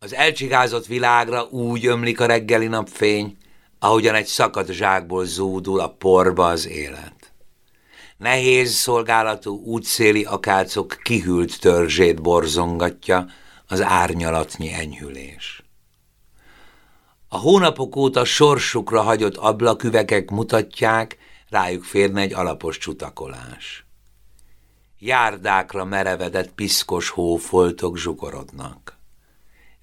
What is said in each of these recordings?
Az elcsigázott világra úgy ömlik a reggeli napfény, ahogyan egy szakadt zsákból zúdul a porba az élet. Nehéz szolgálatú útszéli akácok kihűlt törzsét borzongatja az árnyalatnyi enyhülés. A hónapok óta sorsukra hagyott ablaküvekek mutatják, rájuk férne egy alapos csutakolás. Járdákra merevedett piszkos hófoltok zsugorodnak.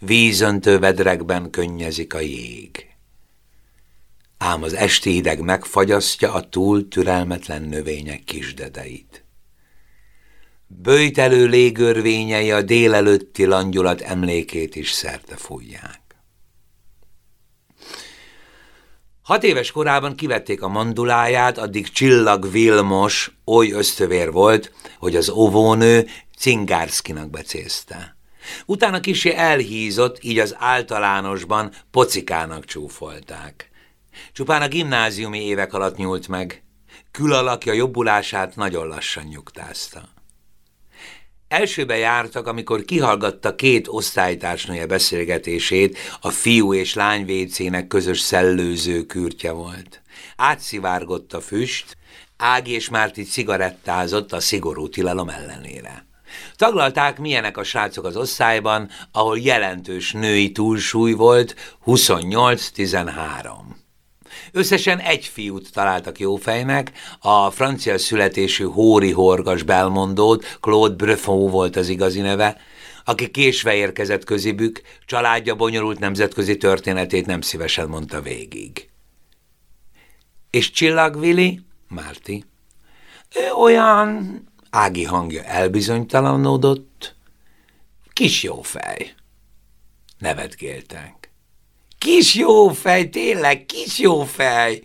Vízöntő vedrekben könnyezik a jég. Ám az esti hideg megfagyasztja a túl türelmetlen növények kisdedeit. Böjtelő légörvényei a délelőtti langyulat emlékét is szerte fújják. Hat éves korában kivették a manduláját, addig Csillag Vilmos oly ösztövér volt, hogy az óvónő Cingárszkinak becézte. Utána kisé elhízott, így az általánosban pocikának csúfolták. Csupán a gimnáziumi évek alatt nyúlt meg. Külalakja jobbulását nagyon lassan nyugtázta. Elsőbe jártak, amikor kihallgatta két osztálytársnője beszélgetését, a fiú és lány vécének közös szellőző kürtje volt. Átszivárgott a füst, Ági és Márti cigarettázott a szigorú tilalom ellenére. Taglalták, milyenek a srácok az osztályban, ahol jelentős női túlsúly volt, 28-13. Összesen egy fiút találtak jófejnek, a francia születésű Hóri Horgas belmondót, Claude Breffon volt az igazi neve, aki késve érkezett közibük, családja bonyolult nemzetközi történetét nem szívesen mondta végig. És Csillagvili, Márti, ő olyan, Ági hangja elbizonytalanodott, kis jó fej. Nevetgéltek. Kis jó fej, tényleg, kis jó fej!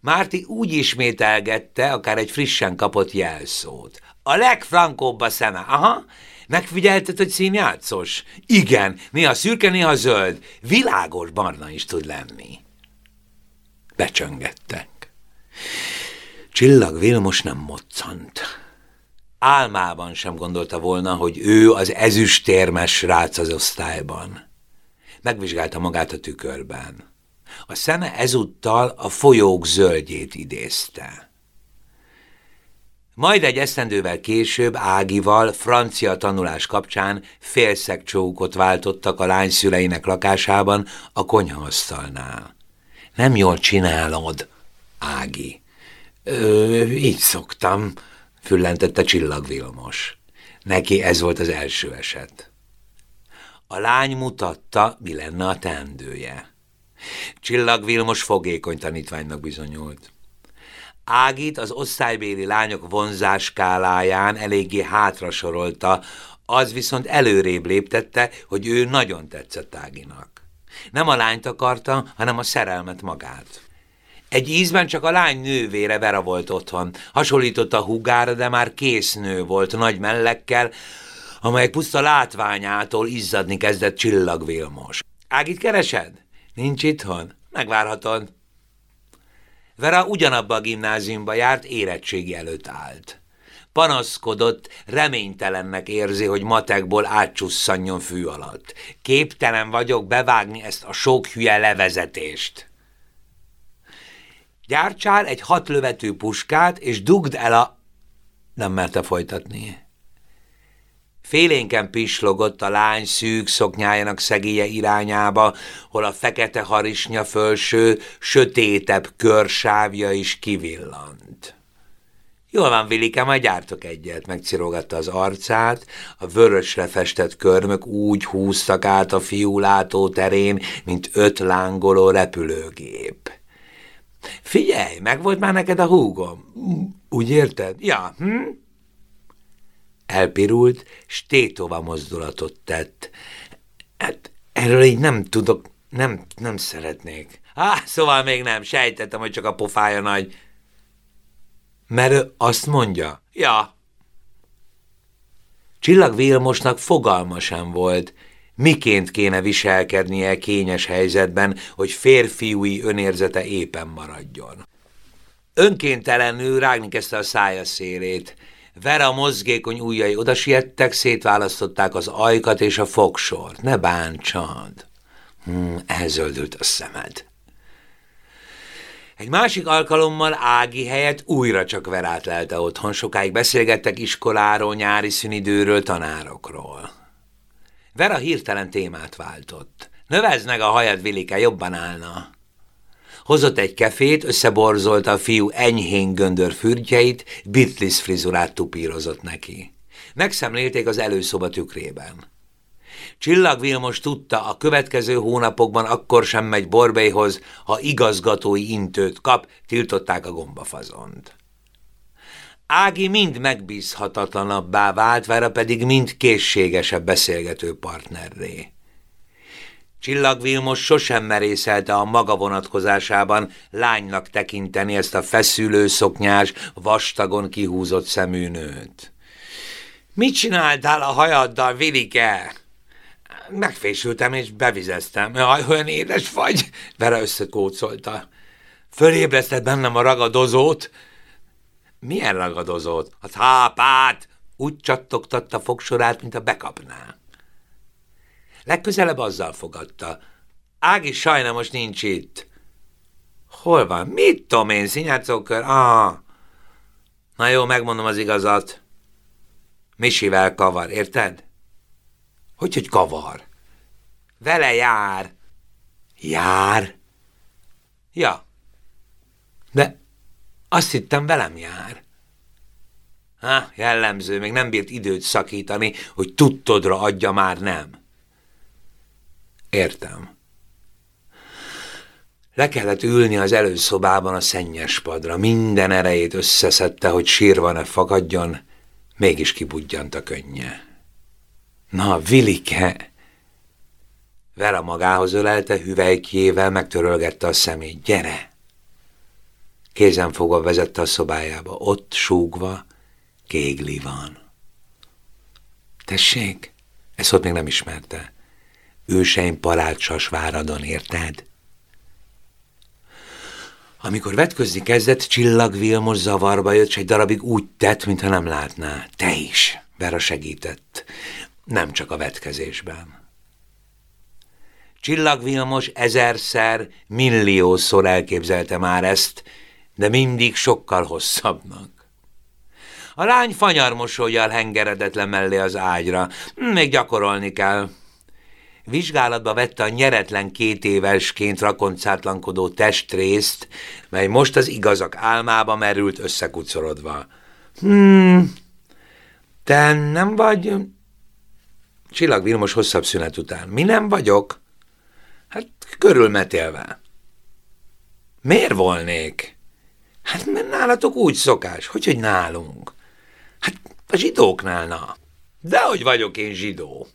Márti úgy ismételgette, akár egy frissen kapott jelszót. A legfrankóbb a szeme, aha. Megfigyelted, hogy színjátszos? Igen, néha szürke, néha zöld. Világos barna is tud lenni. Becsöngettek. Csillag Vilmos nem moccant. Álmában sem gondolta volna, hogy ő az ezüstérmes rác az osztályban megvizsgálta magát a tükörben. A szeme ezúttal a folyók zöldjét idézte. Majd egy esztendővel később Ágival francia tanulás kapcsán félszegcsókot váltottak a lány szüleinek lakásában a konyhaasztalnál. Nem jól csinálod, Ági. Ö, így szoktam, füllentette csillagvilmos. Neki ez volt az első eset. A lány mutatta, mi lenne a teendője. Csillag Vilmos fogékony tanítványnak bizonyult. Ágit az osztálybéli lányok vonzáskáláján eléggé hátra sorolta, az viszont előrébb léptette, hogy ő nagyon tetszett Áginak. Nem a lányt akarta, hanem a szerelmet magát. Egy ízben csak a lány nővére Vera volt otthon. Hasonlított a húgára, de már kész nő volt, nagy mellekkel, amelyek puszta látványától izzadni kezdett csillagvilmos. Ágit keresed? Nincs itthon? Megvárhatod. Vera ugyanabba a gimnáziumba járt, érettségi előtt állt. Panaszkodott, reménytelennek érzi, hogy matekból átcsusszanjon fű alatt. Képtelen vagyok bevágni ezt a sok hülye levezetést. Gyártsál egy hatlövető puskát, és dugd el a... Nem merte folytatni. Félénken pislogott a lány szűk szoknyájának szegélye irányába, hol a fekete harisnya fölső, sötétebb körsávja is kivillant. Jól van, Vilike, majd gyártok egyet, megcirogatta az arcát, a vörösre festett körmök úgy húztak át a fiú terén, mint öt lángoló repülőgép. Figyelj, meg volt már neked a húgom? Úgy érted? Ja, hm? Elpirult, s tétova mozdulatot tett. Hát erről így nem tudok, nem, nem szeretnék. Á, szóval még nem, sejtettem, hogy csak a pofája nagy. Mert ő azt mondja? Ja. Csillag Vilmosnak fogalma sem volt, miként kéne viselkednie kényes helyzetben, hogy férfiúi önérzete éppen maradjon. Önkéntelenül rágni kezdte a szája szélét, Vera mozgékony ujjai odasiettek, szétválasztották az ajkat és a fogsort. Ne bántsad! Hmm, elzöldült a szemed. Egy másik alkalommal Ági helyett újra csak Verát lelte otthon, sokáig beszélgettek iskoláról, nyári szünidőről, tanárokról. Vera hirtelen témát váltott. Növezd meg a hajad, Vilike, jobban állna. Hozott egy kefét, összeborzolta a fiú enyhén göndör fürtjeit, Beatles frizurát tupírozott neki. Megszemlélték az előszoba tükrében. Csillag Vilmos tudta, a következő hónapokban akkor sem megy Borbélyhoz, ha igazgatói intőt kap, tiltották a gombafazont. Ági mind megbízhatatlanabbá vált, Vera pedig mind készségesebb beszélgető partnerré. Csillag Vilmos sosem merészelte a maga vonatkozásában lánynak tekinteni ezt a feszülő szoknyás, vastagon kihúzott szemű nőt. Mit csináltál a hajaddal, Vilike? Megfésültem és bevizeztem. Jaj, olyan édes vagy! Vera összekócolta. Fölébreszted bennem a ragadozót? Milyen ragadozót? A tápát! Úgy csattogtatta fogsorát, mint a bekapná. Legközelebb azzal fogadta. Ági sajnos nincs itt. Hol van? Mit tudom én, szinyátszókör? Ah. Na jó, megmondom az igazat. Misivel kavar, érted? Hogy, hogy kavar? Vele jár. Jár? Ja. Azt hittem velem jár. Ha, jellemző, még nem bírt időt szakítani, hogy tudtodra adja már nem. Értem. Le kellett ülni az előszobában a szennyes padra, minden erejét összeszedte, hogy sírva ne fakadjon, mégis kibudjant a könnye. Na, Vilike! Vera magához ölelte, hüvelykjével megtörölgette a szemét. Gyere! Kézen fogva vezette a szobájába. Ott súgva kégli van. Tessék? Ezt ott még nem ismerte. Őseim parácsas váradon, érted? Amikor vetközni kezdett, Csillag Vilmos zavarba jött, és egy darabig úgy tett, mintha nem látná. Te is, Vera segített nem csak a vetkezésben. Csillag Vilmos ezerszer, milliószor elképzelte már ezt, de mindig sokkal hosszabbnak. A lány fanyarmosolyjal hengeredett le mellé az ágyra. Még gyakorolni kell. Vizsgálatba vette a nyeretlen két évesként rakoncátlankodó testrészt, mely most az igazak álmába merült összekucorodva. Hmm, te nem vagy Csillag Vilmos hosszabb szünet után. Mi nem vagyok? Hát körülmetélve. Miért volnék? Hát mert nálatok úgy szokás, hogy, hogy nálunk. Hát a zsidóknál, na. Dehogy vagyok én zsidó.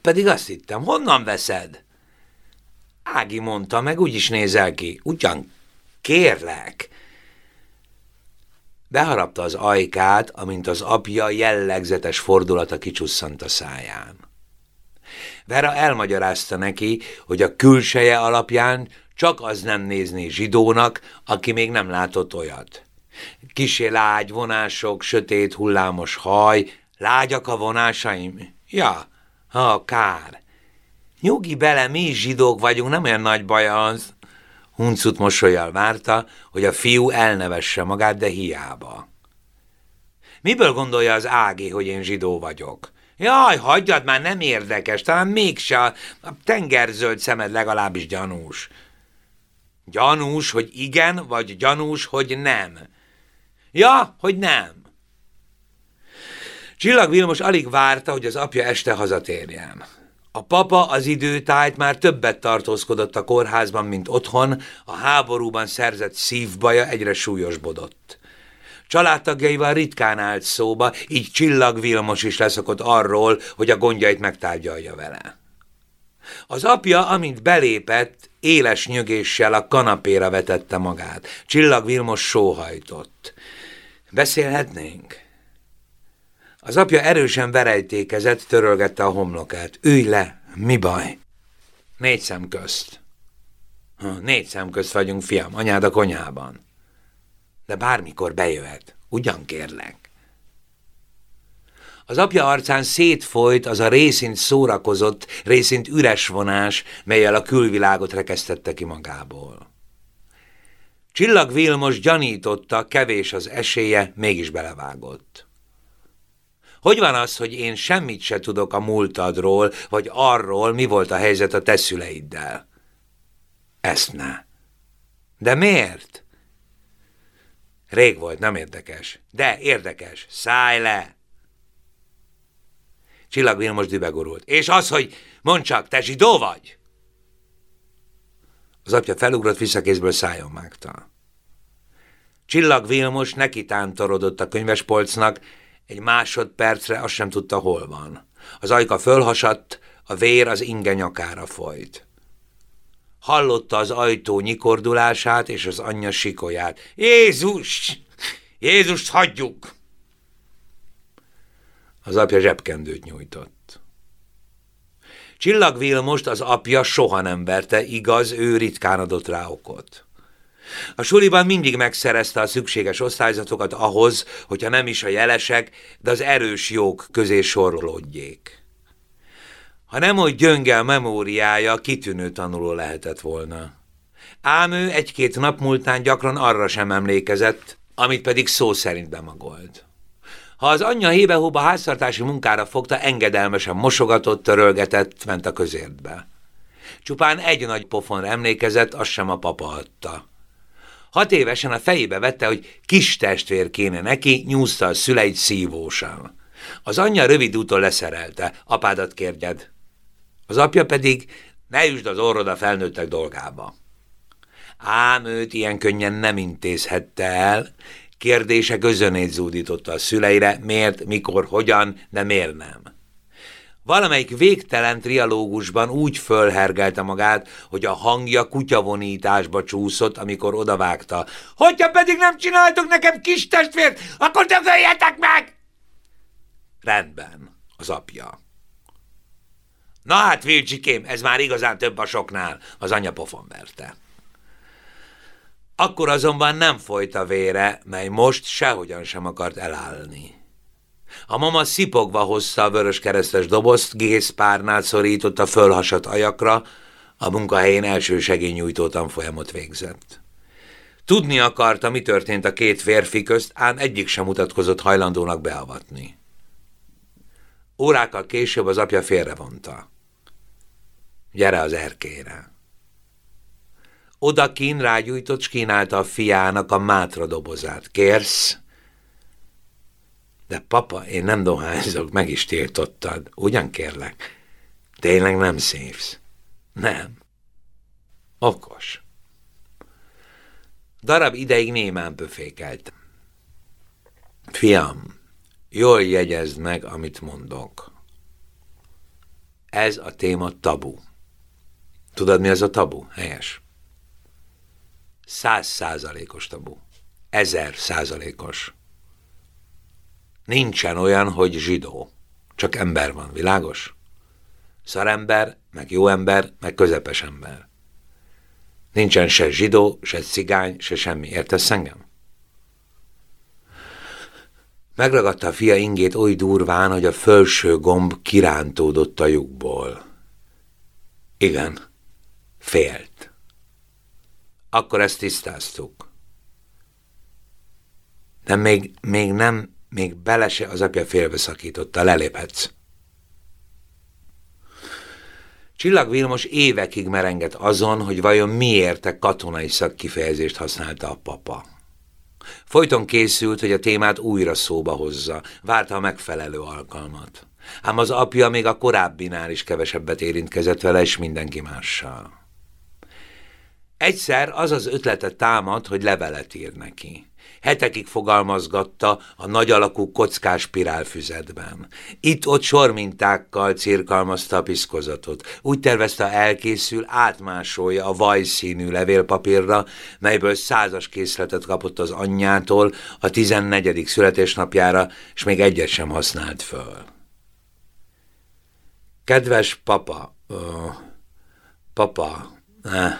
Pedig azt hittem, honnan veszed? Ági mondta, meg úgy is nézel ki. Ugyan kérlek, Beharapta az ajkát, amint az apja jellegzetes fordulata kicsusszant a száján. Vera elmagyarázta neki, hogy a külseje alapján csak az nem nézné zsidónak, aki még nem látott olyat. Kisé lágy vonások, sötét hullámos haj, lágyak a vonásaim? Ja, ha, kár. Nyugi bele, mi is zsidók vagyunk, nem olyan nagy baj az. Huncut mosolyal várta, hogy a fiú elnevesse magát, de hiába. Miből gondolja az Ági, hogy én zsidó vagyok? Jaj, hagyjad már, nem érdekes, talán mégse a, a tengerzöld szemed legalábbis gyanús. Gyanús, hogy igen, vagy gyanús, hogy nem? Ja, hogy nem. Csillag Vilmos alig várta, hogy az apja este hazatérjen. A papa az időtájt már többet tartózkodott a kórházban, mint otthon, a háborúban szerzett szívbaja egyre súlyosbodott. Családtagjaival ritkán állt szóba, így Csillag Vilmos is leszokott arról, hogy a gondjait megtárgyalja vele. Az apja, amint belépett, éles nyögéssel a kanapéra vetette magát. Csillag Vilmos sóhajtott. Beszélhetnénk? Az apja erősen verejtékezett, törölgette a homlokát. Ülj le, mi baj? Négy szem közt. Négy szem közt vagyunk, fiam, anyád a konyhában. De bármikor bejöhet, ugyan kérlek. Az apja arcán szétfolyt az a részint szórakozott, részint üres vonás, melyel a külvilágot rekesztette ki magából. Csillag Vilmos gyanította, kevés az esélye, mégis belevágott. Hogy van az, hogy én semmit se tudok a múltadról, vagy arról, mi volt a helyzet a te szüleiddel? Ezt ne. De miért? Rég volt, nem érdekes. De érdekes. Szállj le! Csillag Vilmos dübegorult. És az, hogy mondd csak, te zsidó vagy? Az apja felugrott visszakézből szájon mágta. Csillag Vilmos neki tántorodott a könyvespolcnak, egy másodpercre azt sem tudta, hol van. Az ajka fölhasadt, a vér az inge nyakára folyt. Hallotta az ajtó nyikordulását és az anyja sikolyát. Jézus! Jézust hagyjuk! Az apja zsebkendőt nyújtott. Csillag Vilmost az apja soha nem verte, igaz, ő ritkán adott rá okot. A suliban mindig megszerezte a szükséges osztályzatokat ahhoz, hogyha nem is a jelesek, de az erős jók közé sorolódjék. Ha nem hogy gyönge a memóriája, kitűnő tanuló lehetett volna. Ám ő egy-két nap múltán gyakran arra sem emlékezett, amit pedig szó szerint bemagolt. Ha az anyja hébe-hóba háztartási munkára fogta, engedelmesen mosogatott, törölgetett, ment a közértbe. Csupán egy nagy pofon emlékezett, azt sem a papa adta. Hat évesen a fejébe vette, hogy kis testvér kéne neki, nyúzta a szüleit szívósan. Az anyja rövid úton leszerelte, apádat kérdjed. Az apja pedig, ne üsd az orrod a felnőttek dolgába. Ám őt ilyen könnyen nem intézhette el, kérdése közönét zúdította a szüleire, miért, mikor, hogyan, de miért nem. Valamelyik végtelen trialógusban úgy fölhergelte magát, hogy a hangja kutyavonításba csúszott, amikor odavágta. Hogyha pedig nem csináltok nekem kis testvért, akkor dögöljetek meg! Rendben, az apja. Na hát, Vilcsikém, ez már igazán több a soknál, az anya pofon verte. Akkor azonban nem folyt a vére, mely most sehogyan sem akart elállni. A mama szipogva hozta a vörös keresztes dobozt, gészpárnát szorított a fölhasat ajakra, a munkahelyén első segélynyújtó tanfolyamot végzett. Tudni akarta, mi történt a két férfi közt, ám egyik sem mutatkozott hajlandónak beavatni. Órákkal később az apja félrevonta. Gyere az erkére. Oda kín rágyújtott, s kínálta a fiának a mátra dobozát. Kérsz? De papa, én nem dohányzok, meg is tiltottad. Ugyan kérlek? Tényleg nem szívsz? Nem. Okos. Darab ideig némán pöfékeltem. Fiam, jól jegyezd meg, amit mondok. Ez a téma tabu. Tudod, mi ez a tabu? Helyes. Száz százalékos tabu. Ezer százalékos. Nincsen olyan, hogy zsidó. Csak ember van, világos? Szarember, meg jó ember, meg közepes ember. Nincsen se zsidó, se cigány, se semmi. Értesz engem? Megragadta a fia ingét oly durván, hogy a fölső gomb kirántódott a lyukból. Igen, félt. Akkor ezt tisztáztuk. De még, még nem még bele se az apja félbeszakította, leléphetsz. Csillag Vilmos évekig merengett azon, hogy vajon miért a katonai szakkifejezést használta a papa. Folyton készült, hogy a témát újra szóba hozza, várta a megfelelő alkalmat. Ám az apja még a korábbinál is kevesebbet érintkezett vele, és mindenki mással. Egyszer az az ötlete támad, hogy levelet ír neki. Hetekig fogalmazgatta a nagy alakú kockás spirálfüzetben. Itt-ott sormintákkal cirkalmazta a piszkozatot. Úgy tervezte, elkészül, átmásolja a vajszínű levélpapírra, melyből százas készletet kapott az anyjától a tizennegyedik születésnapjára, és még egyet sem használt föl. Kedves papa, ö, papa, eh,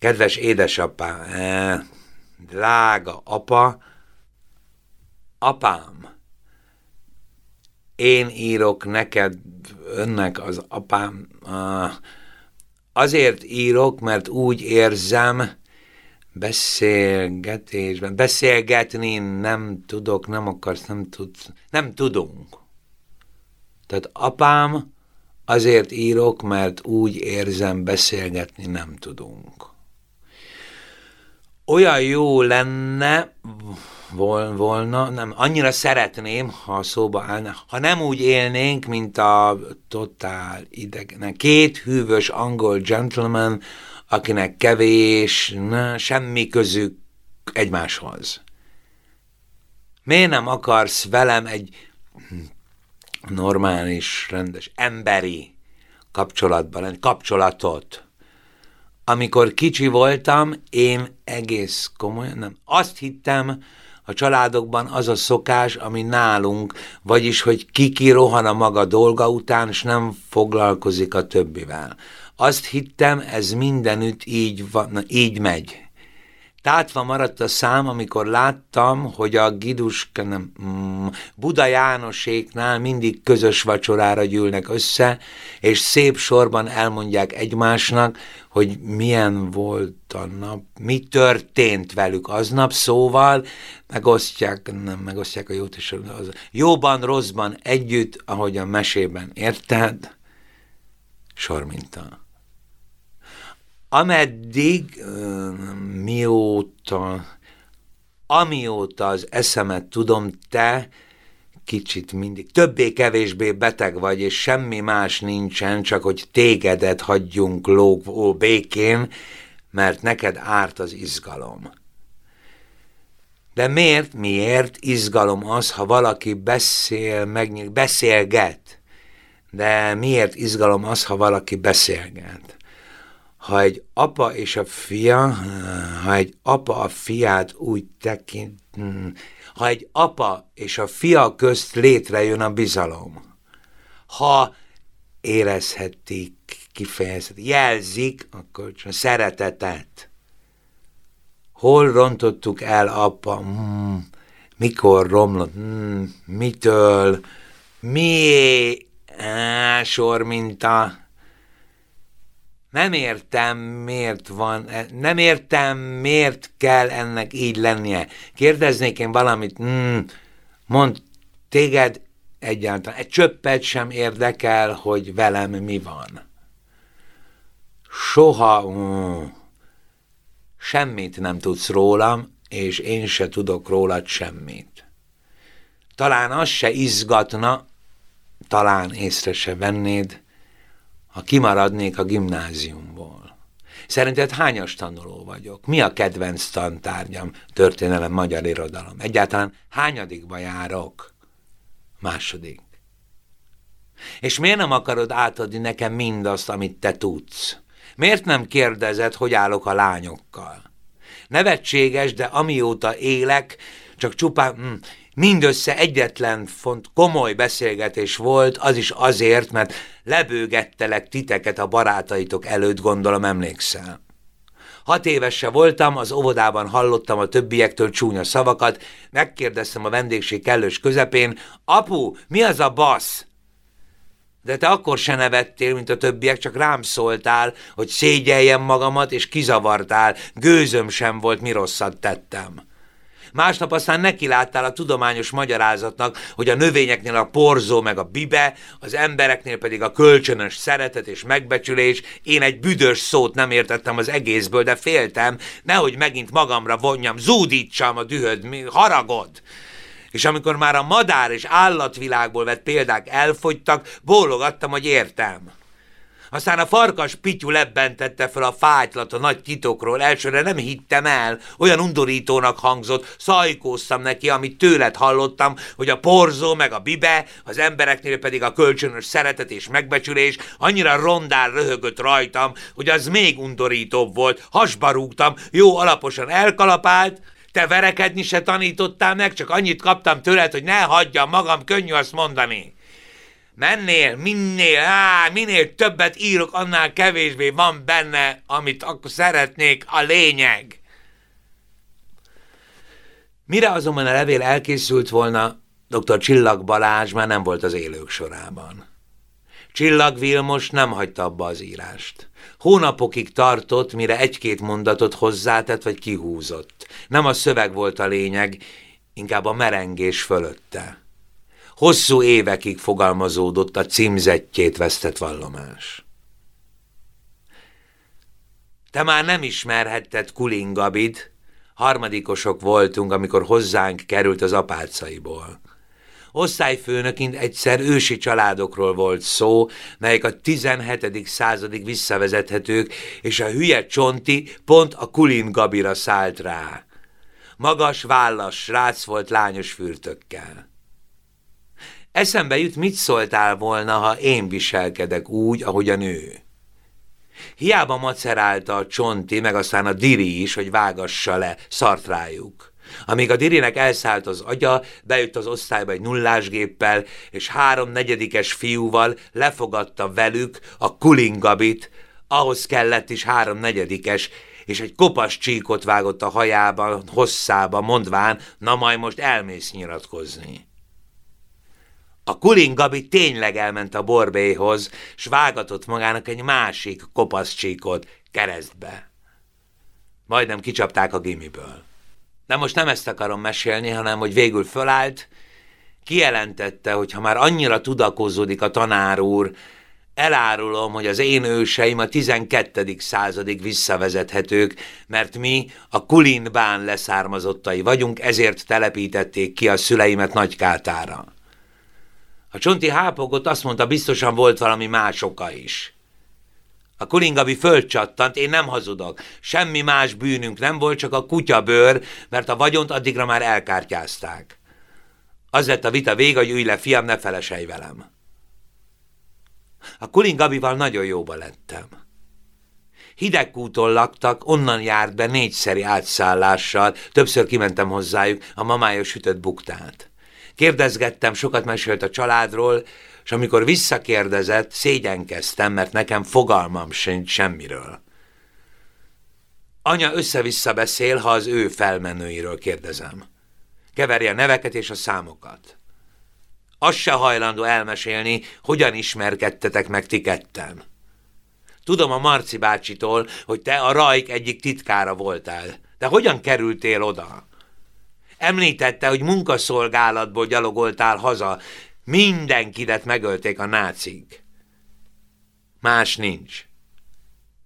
kedves édesapám, eh, drága apa, apám, én írok neked, önnek az apám, azért írok, mert úgy érzem, beszélgetésben, beszélgetni nem tudok, nem akarsz, nem tudsz, nem tudunk. Tehát apám, azért írok, mert úgy érzem, beszélgetni nem tudunk. Olyan jó lenne, vol, volna, nem, annyira szeretném, ha szóba állna, ha nem úgy élnénk, mint a totál idegen, két hűvös angol gentleman, akinek kevés, ne, semmi közük egymáshoz. Miért nem akarsz velem egy normális, rendes, emberi kapcsolatban lenni, kapcsolatot? Amikor kicsi voltam, én egész komolyan, nem, azt hittem, a családokban az a szokás, ami nálunk, vagyis, hogy kiki rohan a maga dolga után, és nem foglalkozik a többivel. Azt hittem, ez mindenütt így, van, így megy. Tátva maradt a szám, amikor láttam, hogy a Giduska, nem, mm, Buda Jánoséknál mindig közös vacsorára gyűlnek össze, és szép sorban elmondják egymásnak, hogy milyen volt a nap, mi történt velük aznap, szóval megosztják, nem megosztják a jót és az jóban, rosszban együtt, ahogy a mesében érted, sorminta. Ameddig, mióta, amióta az eszemet tudom, te kicsit mindig, többé-kevésbé beteg vagy, és semmi más nincsen, csak hogy tégedet hagyjunk lógó békén, mert neked árt az izgalom. De miért, miért izgalom az, ha valaki beszél, megnyíl, beszélget? De miért izgalom az, ha valaki beszélget? Ha egy apa és a fia, ha egy apa a fiát úgy tekint, ha egy apa és a fia közt létrejön a bizalom, ha érezhetik, kifejezhetik, jelzik akkor csak szeretetet. Hol rontottuk el apa? Hmm, mikor romlott? Hmm, mitől? Mi? Á, sor minta nem értem, miért van, e, nem értem, miért kell ennek így lennie. Kérdeznék én valamit, hmm, mond, téged egyáltalán egy csöppet sem érdekel, hogy velem mi van. Soha hmm, semmit nem tudsz rólam, és én se tudok rólad semmit. Talán az se izgatna, talán észre se vennéd, ha kimaradnék a gimnáziumból. Szerinted hányas tanuló vagyok? Mi a kedvenc tantárgyam? Történelem, magyar irodalom. Egyáltalán hányadikba járok? Második. És miért nem akarod átadni nekem mindazt, amit te tudsz? Miért nem kérdezed, hogy állok a lányokkal? Nevetséges, de amióta élek, csak csupán hm, mindössze egyetlen font komoly beszélgetés volt, az is azért, mert lebőgettelek titeket a barátaitok előtt, gondolom emlékszel. Hat évese voltam, az óvodában hallottam a többiektől csúnya szavakat, megkérdeztem a vendégség kellős közepén, apu, mi az a basz? De te akkor se nevettél, mint a többiek, csak rám szóltál, hogy szégyeljem magamat, és kizavartál, gőzöm sem volt, mi rosszat tettem. Másnap aztán nekiláttál a tudományos magyarázatnak, hogy a növényeknél a porzó meg a bibe, az embereknél pedig a kölcsönös szeretet és megbecsülés. Én egy büdös szót nem értettem az egészből, de féltem, nehogy megint magamra vonjam, zúdítsam a dühöd, haragod. És amikor már a madár és állatvilágból vett példák elfogytak, bólogattam, hogy értem. Aztán a farkas Pityu lebbentette fel a fájtlat a nagy titokról, elsőre nem hittem el, olyan undorítónak hangzott, szajkóztam neki, amit tőled hallottam, hogy a porzó meg a bibe, az embereknél pedig a kölcsönös szeretet és megbecsülés annyira rondán röhögött rajtam, hogy az még undorítóbb volt, hasba rúgtam, jó alaposan elkalapált, te verekedni se tanítottál meg, csak annyit kaptam tőled, hogy ne hagyjam magam, könnyű azt mondani. Mennél, minél, á, minél többet írok, annál kevésbé van benne, amit akkor szeretnék, a lényeg. Mire azonban a levél elkészült volna, Dr. Csillag Balázs már nem volt az élők sorában. Csillag Vilmos nem hagyta abba az írást. Hónapokig tartott, mire egy-két mondatot hozzátett vagy kihúzott. Nem a szöveg volt a lényeg, inkább a merengés fölötte. Hosszú évekig fogalmazódott a címzetjét vesztett vallomás. Te már nem ismerhetted Kulingabid, harmadikosok voltunk, amikor hozzánk került az apácaiból. Osztályfőnöként egyszer ősi családokról volt szó, melyek a 17. századig visszavezethetők, és a hülye csonti pont a Kulin Gabira szállt rá. Magas, vállas srác volt lányos fürtökkel. Eszembe jut, mit szóltál volna, ha én viselkedek úgy, ahogy a nő. Hiába macerálta a csonti, meg aztán a diri is, hogy vágassa le, szart rájuk. Amíg a dirinek elszállt az agya, bejött az osztályba egy nullásgéppel, és három negyedikes fiúval lefogadta velük a kulingabit, ahhoz kellett is három negyedikes, és egy kopas csíkot vágott a hajába, hosszába, mondván, na majd most elmész nyilatkozni. A Gabi tényleg elment a borbéhoz, s vágatott magának egy másik kopasz csíkot keresztbe. Majdnem kicsapták a gimiből. De most nem ezt akarom mesélni, hanem hogy végül fölállt, kijelentette, hogy ha már annyira tudakozódik a tanár úr, elárulom, hogy az én őseim a 12. századig visszavezethetők, mert mi a Kulinbán leszármazottai vagyunk, ezért telepítették ki a szüleimet Nagykátára. A csonti hápogott azt mondta, biztosan volt valami más oka is. A kulingabi fölcsattant, én nem hazudok. Semmi más bűnünk nem volt, csak a kutyabőr, mert a vagyont addigra már elkártyázták. Az lett a vita vége, hogy ülj le, fiam, ne feleselj velem. A kulingabival nagyon jóba lettem. Hidegkúton laktak, onnan járt be négyszeri átszállással, többször kimentem hozzájuk a mamája sütött buktát. Kérdezgettem, sokat mesélt a családról, és amikor visszakérdezett, szégyenkeztem, mert nekem fogalmam sincs semmiről. Anya össze-vissza beszél, ha az ő felmenőiről kérdezem. Keverje a neveket és a számokat. Az se hajlandó elmesélni, hogyan ismerkedtetek meg ti ketten. Tudom a Marci bácsitól, hogy te a Rajk egyik titkára voltál. De hogyan kerültél oda? Említette, hogy munkaszolgálatból gyalogoltál haza. Mindenkidet megölték a nácik. Más nincs.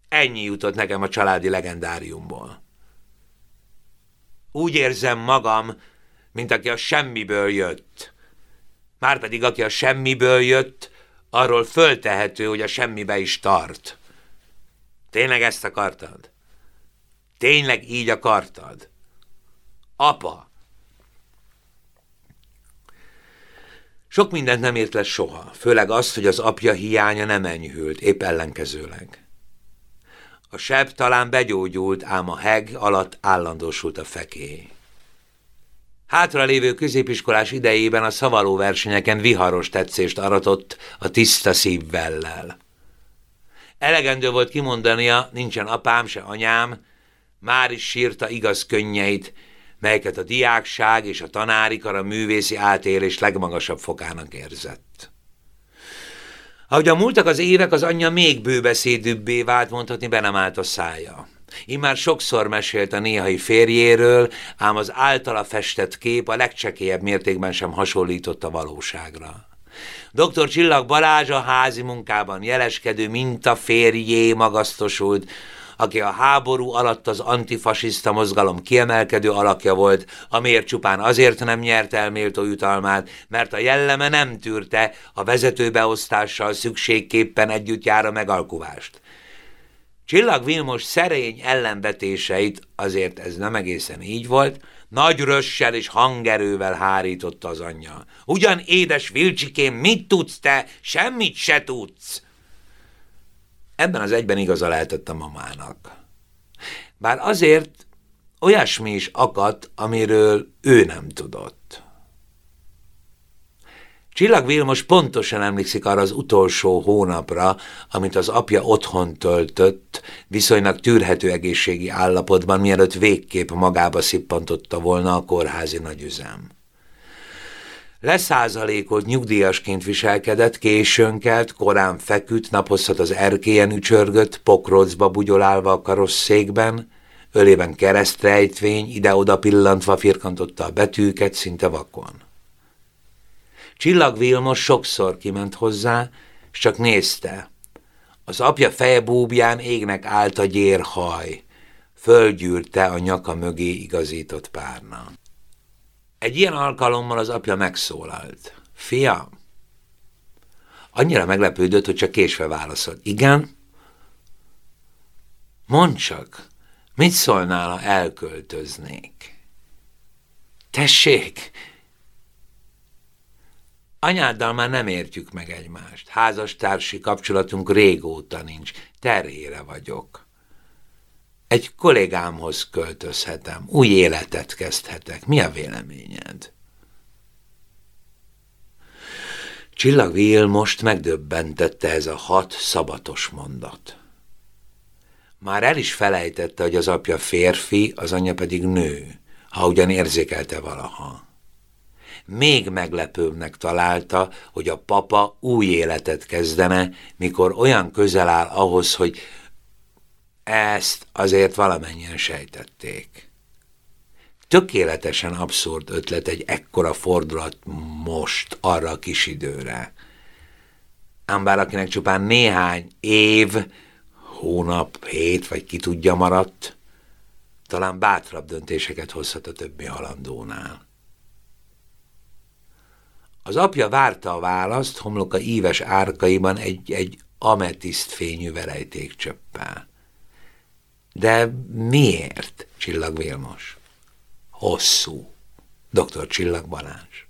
Ennyi jutott nekem a családi legendáriumból. Úgy érzem magam, mint aki a semmiből jött. Márpedig aki a semmiből jött, arról föltehető, hogy a semmibe is tart. Tényleg ezt akartad? Tényleg így akartad? Apa, Sok mindent nem ért le soha, főleg azt, hogy az apja hiánya nem enyhült, épp ellenkezőleg. A seb talán begyógyult, ám a heg alatt állandósult a fekély. Hátra lévő középiskolás idejében a szavaló versenyeken viharos tetszést aratott a tiszta szívvellel. Elegendő volt kimondania, nincsen apám, se anyám, már is sírta igaz könnyeit, melyeket a diákság és a tanárikar a művészi átélés legmagasabb fokának érzett. Ahogy a múltak az évek, az anyja még bőbeszédűbbé vált, mondhatni be nem állt a szája. Immár sokszor mesélt a néhai férjéről, ám az általa festett kép a legcsekélyebb mértékben sem hasonlított a valóságra. Dr. Csillag Balázs a házi munkában jeleskedő minta férjé magasztosult, aki a háború alatt az antifasiszta mozgalom kiemelkedő alakja volt, amiért csupán azért nem nyert el méltó jutalmát, mert a jelleme nem tűrte a vezetőbeosztással szükségképpen együtt jár a megalkuvást. Csillag Vilmos szerény ellenvetéseit, azért ez nem egészen így volt, nagy rössel és hangerővel hárította az anyja. Ugyan, édes Vilcsikém, mit tudsz te? Semmit se tudsz! Ebben az egyben igaza lehetett a mamának. Bár azért olyasmi is akadt, amiről ő nem tudott. Csillag Vilmos pontosan emlékszik arra az utolsó hónapra, amit az apja otthon töltött, viszonylag tűrhető egészségi állapotban, mielőtt végképp magába szippantotta volna a kórházi nagyüzem. Leszázalékolt nyugdíjasként viselkedett, későn kelt, korán feküdt, napozhat az erkélyen ücsörgött, pokrocba bugyolálva a karosszékben, ölében keresztrejtvény, ide-oda pillantva firkantotta a betűket, szinte vakon. Csillag Vilmos sokszor kiment hozzá, és csak nézte. Az apja feje búbján égnek állt a gyérhaj, fölgyűrte a nyaka mögé igazított párna. Egy ilyen alkalommal az apja megszólalt. Fiam, annyira meglepődött, hogy csak késve válaszolt. Igen? Mondd csak, mit szólnál, ha elköltöznék? Tessék! Anyáddal már nem értjük meg egymást. Házastársi kapcsolatunk régóta nincs. Terhére vagyok. Egy kollégámhoz költözhetem, új életet kezdhetek. Mi a véleményed? Csillagvél most megdöbbentette ez a hat szabatos mondat. Már el is felejtette, hogy az apja férfi, az anyja pedig nő, ha ugyan érzékelte valaha. Még meglepőbbnek találta, hogy a papa új életet kezdene, mikor olyan közel áll ahhoz, hogy ezt azért valamennyien sejtették. Tökéletesen abszurd ötlet egy ekkora fordulat most, arra a kis időre. Ám bár akinek csupán néhány év, hónap, hét vagy ki tudja maradt, talán bátrabb döntéseket hozhat a többi halandónál. Az apja várta a választ, homloka íves árkaiban egy, egy ametiszt fényű verejték csöppel. De miért, Csillag Vilmos? Hosszú. Dr. Csillag Balázs.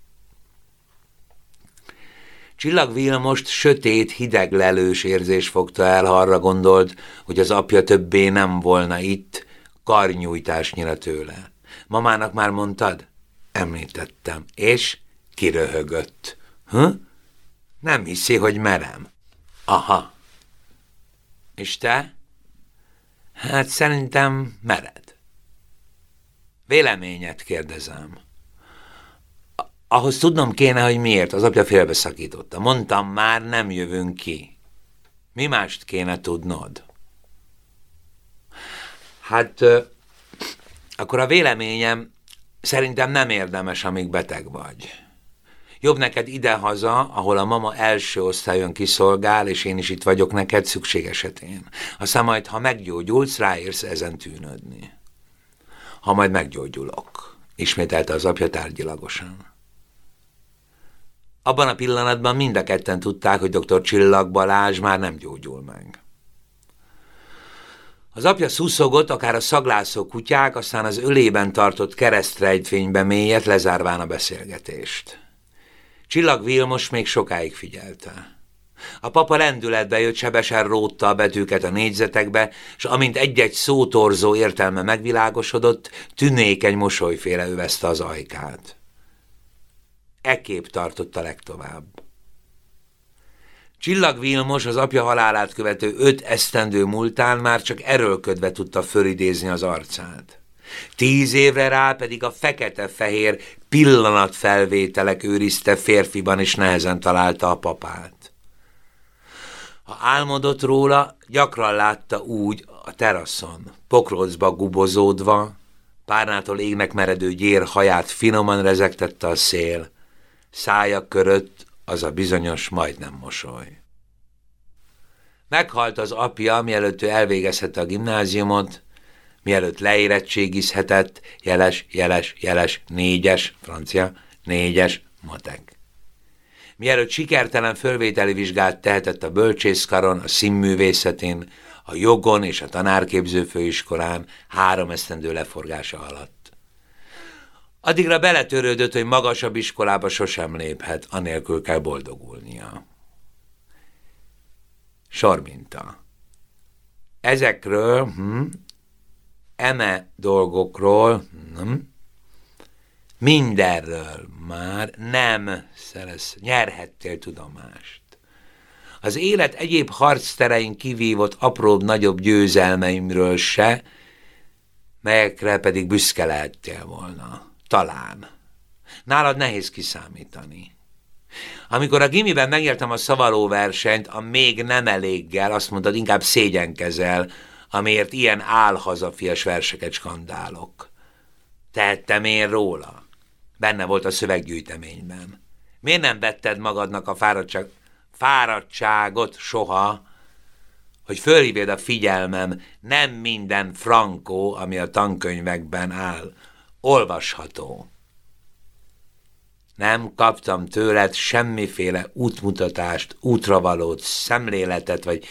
Csillag Vilmost sötét, hideg lelős érzés fogta el, ha arra gondolt, hogy az apja többé nem volna itt, karnyújtásnyira tőle. Mamának már mondtad? Említettem. És kiröhögött. Hm? Nem hiszi, hogy merem. Aha. És te? Hát szerintem mered. Véleményet kérdezem. Ahhoz tudnom kéne, hogy miért. Az apja félbeszakította. Mondtam már, nem jövünk ki. Mi mást kéne tudnod? Hát, akkor a véleményem szerintem nem érdemes, amíg beteg vagy. Jobb neked idehaza, ahol a mama első osztályon kiszolgál, és én is itt vagyok neked szükség esetén. Aztán majd, ha meggyógyulsz, ráérsz ezen tűnődni. Ha majd meggyógyulok, ismételte az apja tárgyilagosan. Abban a pillanatban mind a ketten tudták, hogy dr. Csillag Balázs már nem gyógyul meg. Az apja szuszogott, akár a szaglászó kutyák, aztán az ölében tartott keresztrejtvénybe mélyet, lezárván a beszélgetést. Csillag Vilmos még sokáig figyelte. A papa lendületbe jött, sebesen rótta a betűket a négyzetekbe, és amint egy-egy szótorzó értelme megvilágosodott, tünékeny mosolyféle övezte az ajkát. Ekép tartotta legtovább. Csillag Vilmos az apja halálát követő öt esztendő múltán már csak erőlködve tudta fölidézni az arcát. Tíz évre rá pedig a fekete-fehér pillanatfelvételek őrizte férfiban, és nehezen találta a papát. Ha álmodott róla, gyakran látta úgy a teraszon, pokrócba gubozódva, párnától égnek meredő gyér haját finoman rezegtette a szél, szája körött az a bizonyos majdnem mosoly. Meghalt az apja, mielőtt ő elvégezhette a gimnáziumot, mielőtt leérettségizhetett, jeles, jeles, jeles, négyes, francia, négyes, matek. Mielőtt sikertelen fölvételi vizsgát tehetett a bölcsészkaron, a színművészetén, a jogon és a tanárképző főiskolán három esztendő leforgása alatt. Addigra beletörődött, hogy magasabb iskolába sosem léphet, anélkül kell boldogulnia. Sorminta. Ezekről hm, eme dolgokról, nem, mindenről már nem szerez, nyerhettél tudomást. Az élet egyéb harcterein kivívott apróbb-nagyobb győzelmeimről se, melyekre pedig büszke lehettél volna. Talán. Nálad nehéz kiszámítani. Amikor a gimiben megértem a szavaló versenyt, a még nem eléggel, azt mondod, inkább szégyenkezel, amiért ilyen álhazafias verseket skandálok. Tehettem én róla. Benne volt a szöveggyűjteményben. Miért nem vetted magadnak a fáradtság, fáradtságot soha, hogy fölhívjad a figyelmem, nem minden frankó, ami a tankönyvekben áll, olvasható. Nem kaptam tőled semmiféle útmutatást, útravalót, szemléletet, vagy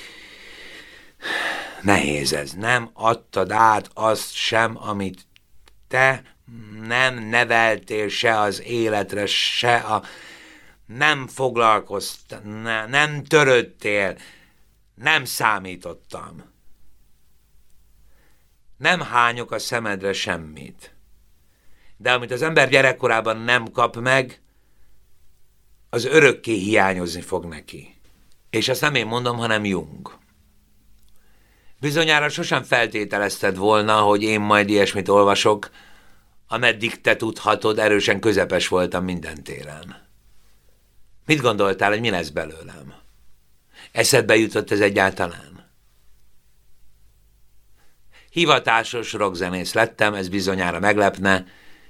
nehéz ez. Nem adtad át azt sem, amit te nem neveltél se az életre, se a... Nem foglalkoztál, ne, nem törődtél, nem számítottam. Nem hányok a szemedre semmit. De amit az ember gyerekkorában nem kap meg, az örökké hiányozni fog neki. És ezt nem én mondom, hanem Jung. Bizonyára sosem feltételezted volna, hogy én majd ilyesmit olvasok, ameddig te tudhatod, erősen közepes voltam minden téren. Mit gondoltál, hogy mi lesz belőlem? Eszedbe jutott ez egyáltalán? Hivatásos rockzenész lettem, ez bizonyára meglepne,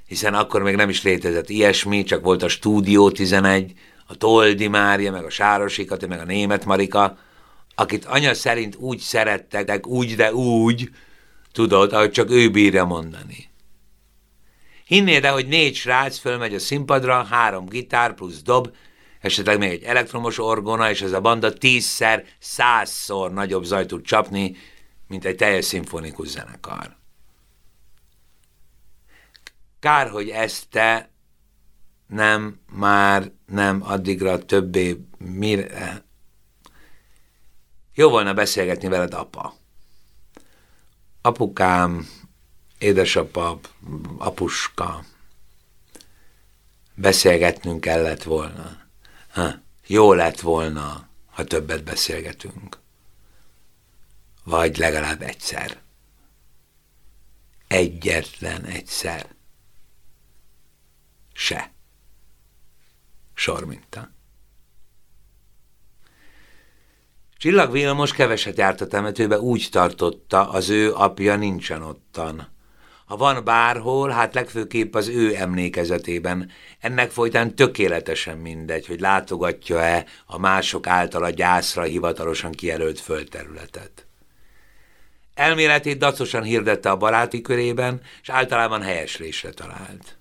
hiszen akkor még nem is létezett ilyesmi, csak volt a Stúdió 11, a Toldi Mária, meg a Sárosi Kati, meg a Német Marika, akit anya szerint úgy szerettek, úgy, de úgy, tudod, ahogy csak ő bírja mondani. Hinnéd el, hogy négy srác fölmegy a színpadra, három gitár plusz dob, esetleg még egy elektromos orgona, és ez a banda tízszer, százszor nagyobb zajt tud csapni, mint egy teljes szimfonikus zenekar. Kár, hogy ezt te nem, már nem addigra többé mire... Jó volna beszélgetni veled, apa. Apukám, édesapa, apuska. Beszélgetnünk kellett volna. Ha, jó lett volna, ha többet beszélgetünk. Vagy legalább egyszer. Egyetlen egyszer. Se. Sorminta. Csillag Vilmos keveset járt a temetőbe, úgy tartotta, az ő apja nincsen ottan. Ha van bárhol, hát legfőképp az ő emlékezetében. Ennek folytán tökéletesen mindegy, hogy látogatja-e a mások által a gyászra hivatalosan kijelölt földterületet. Elméletét dacosan hirdette a baráti körében, és általában helyeslésre talált.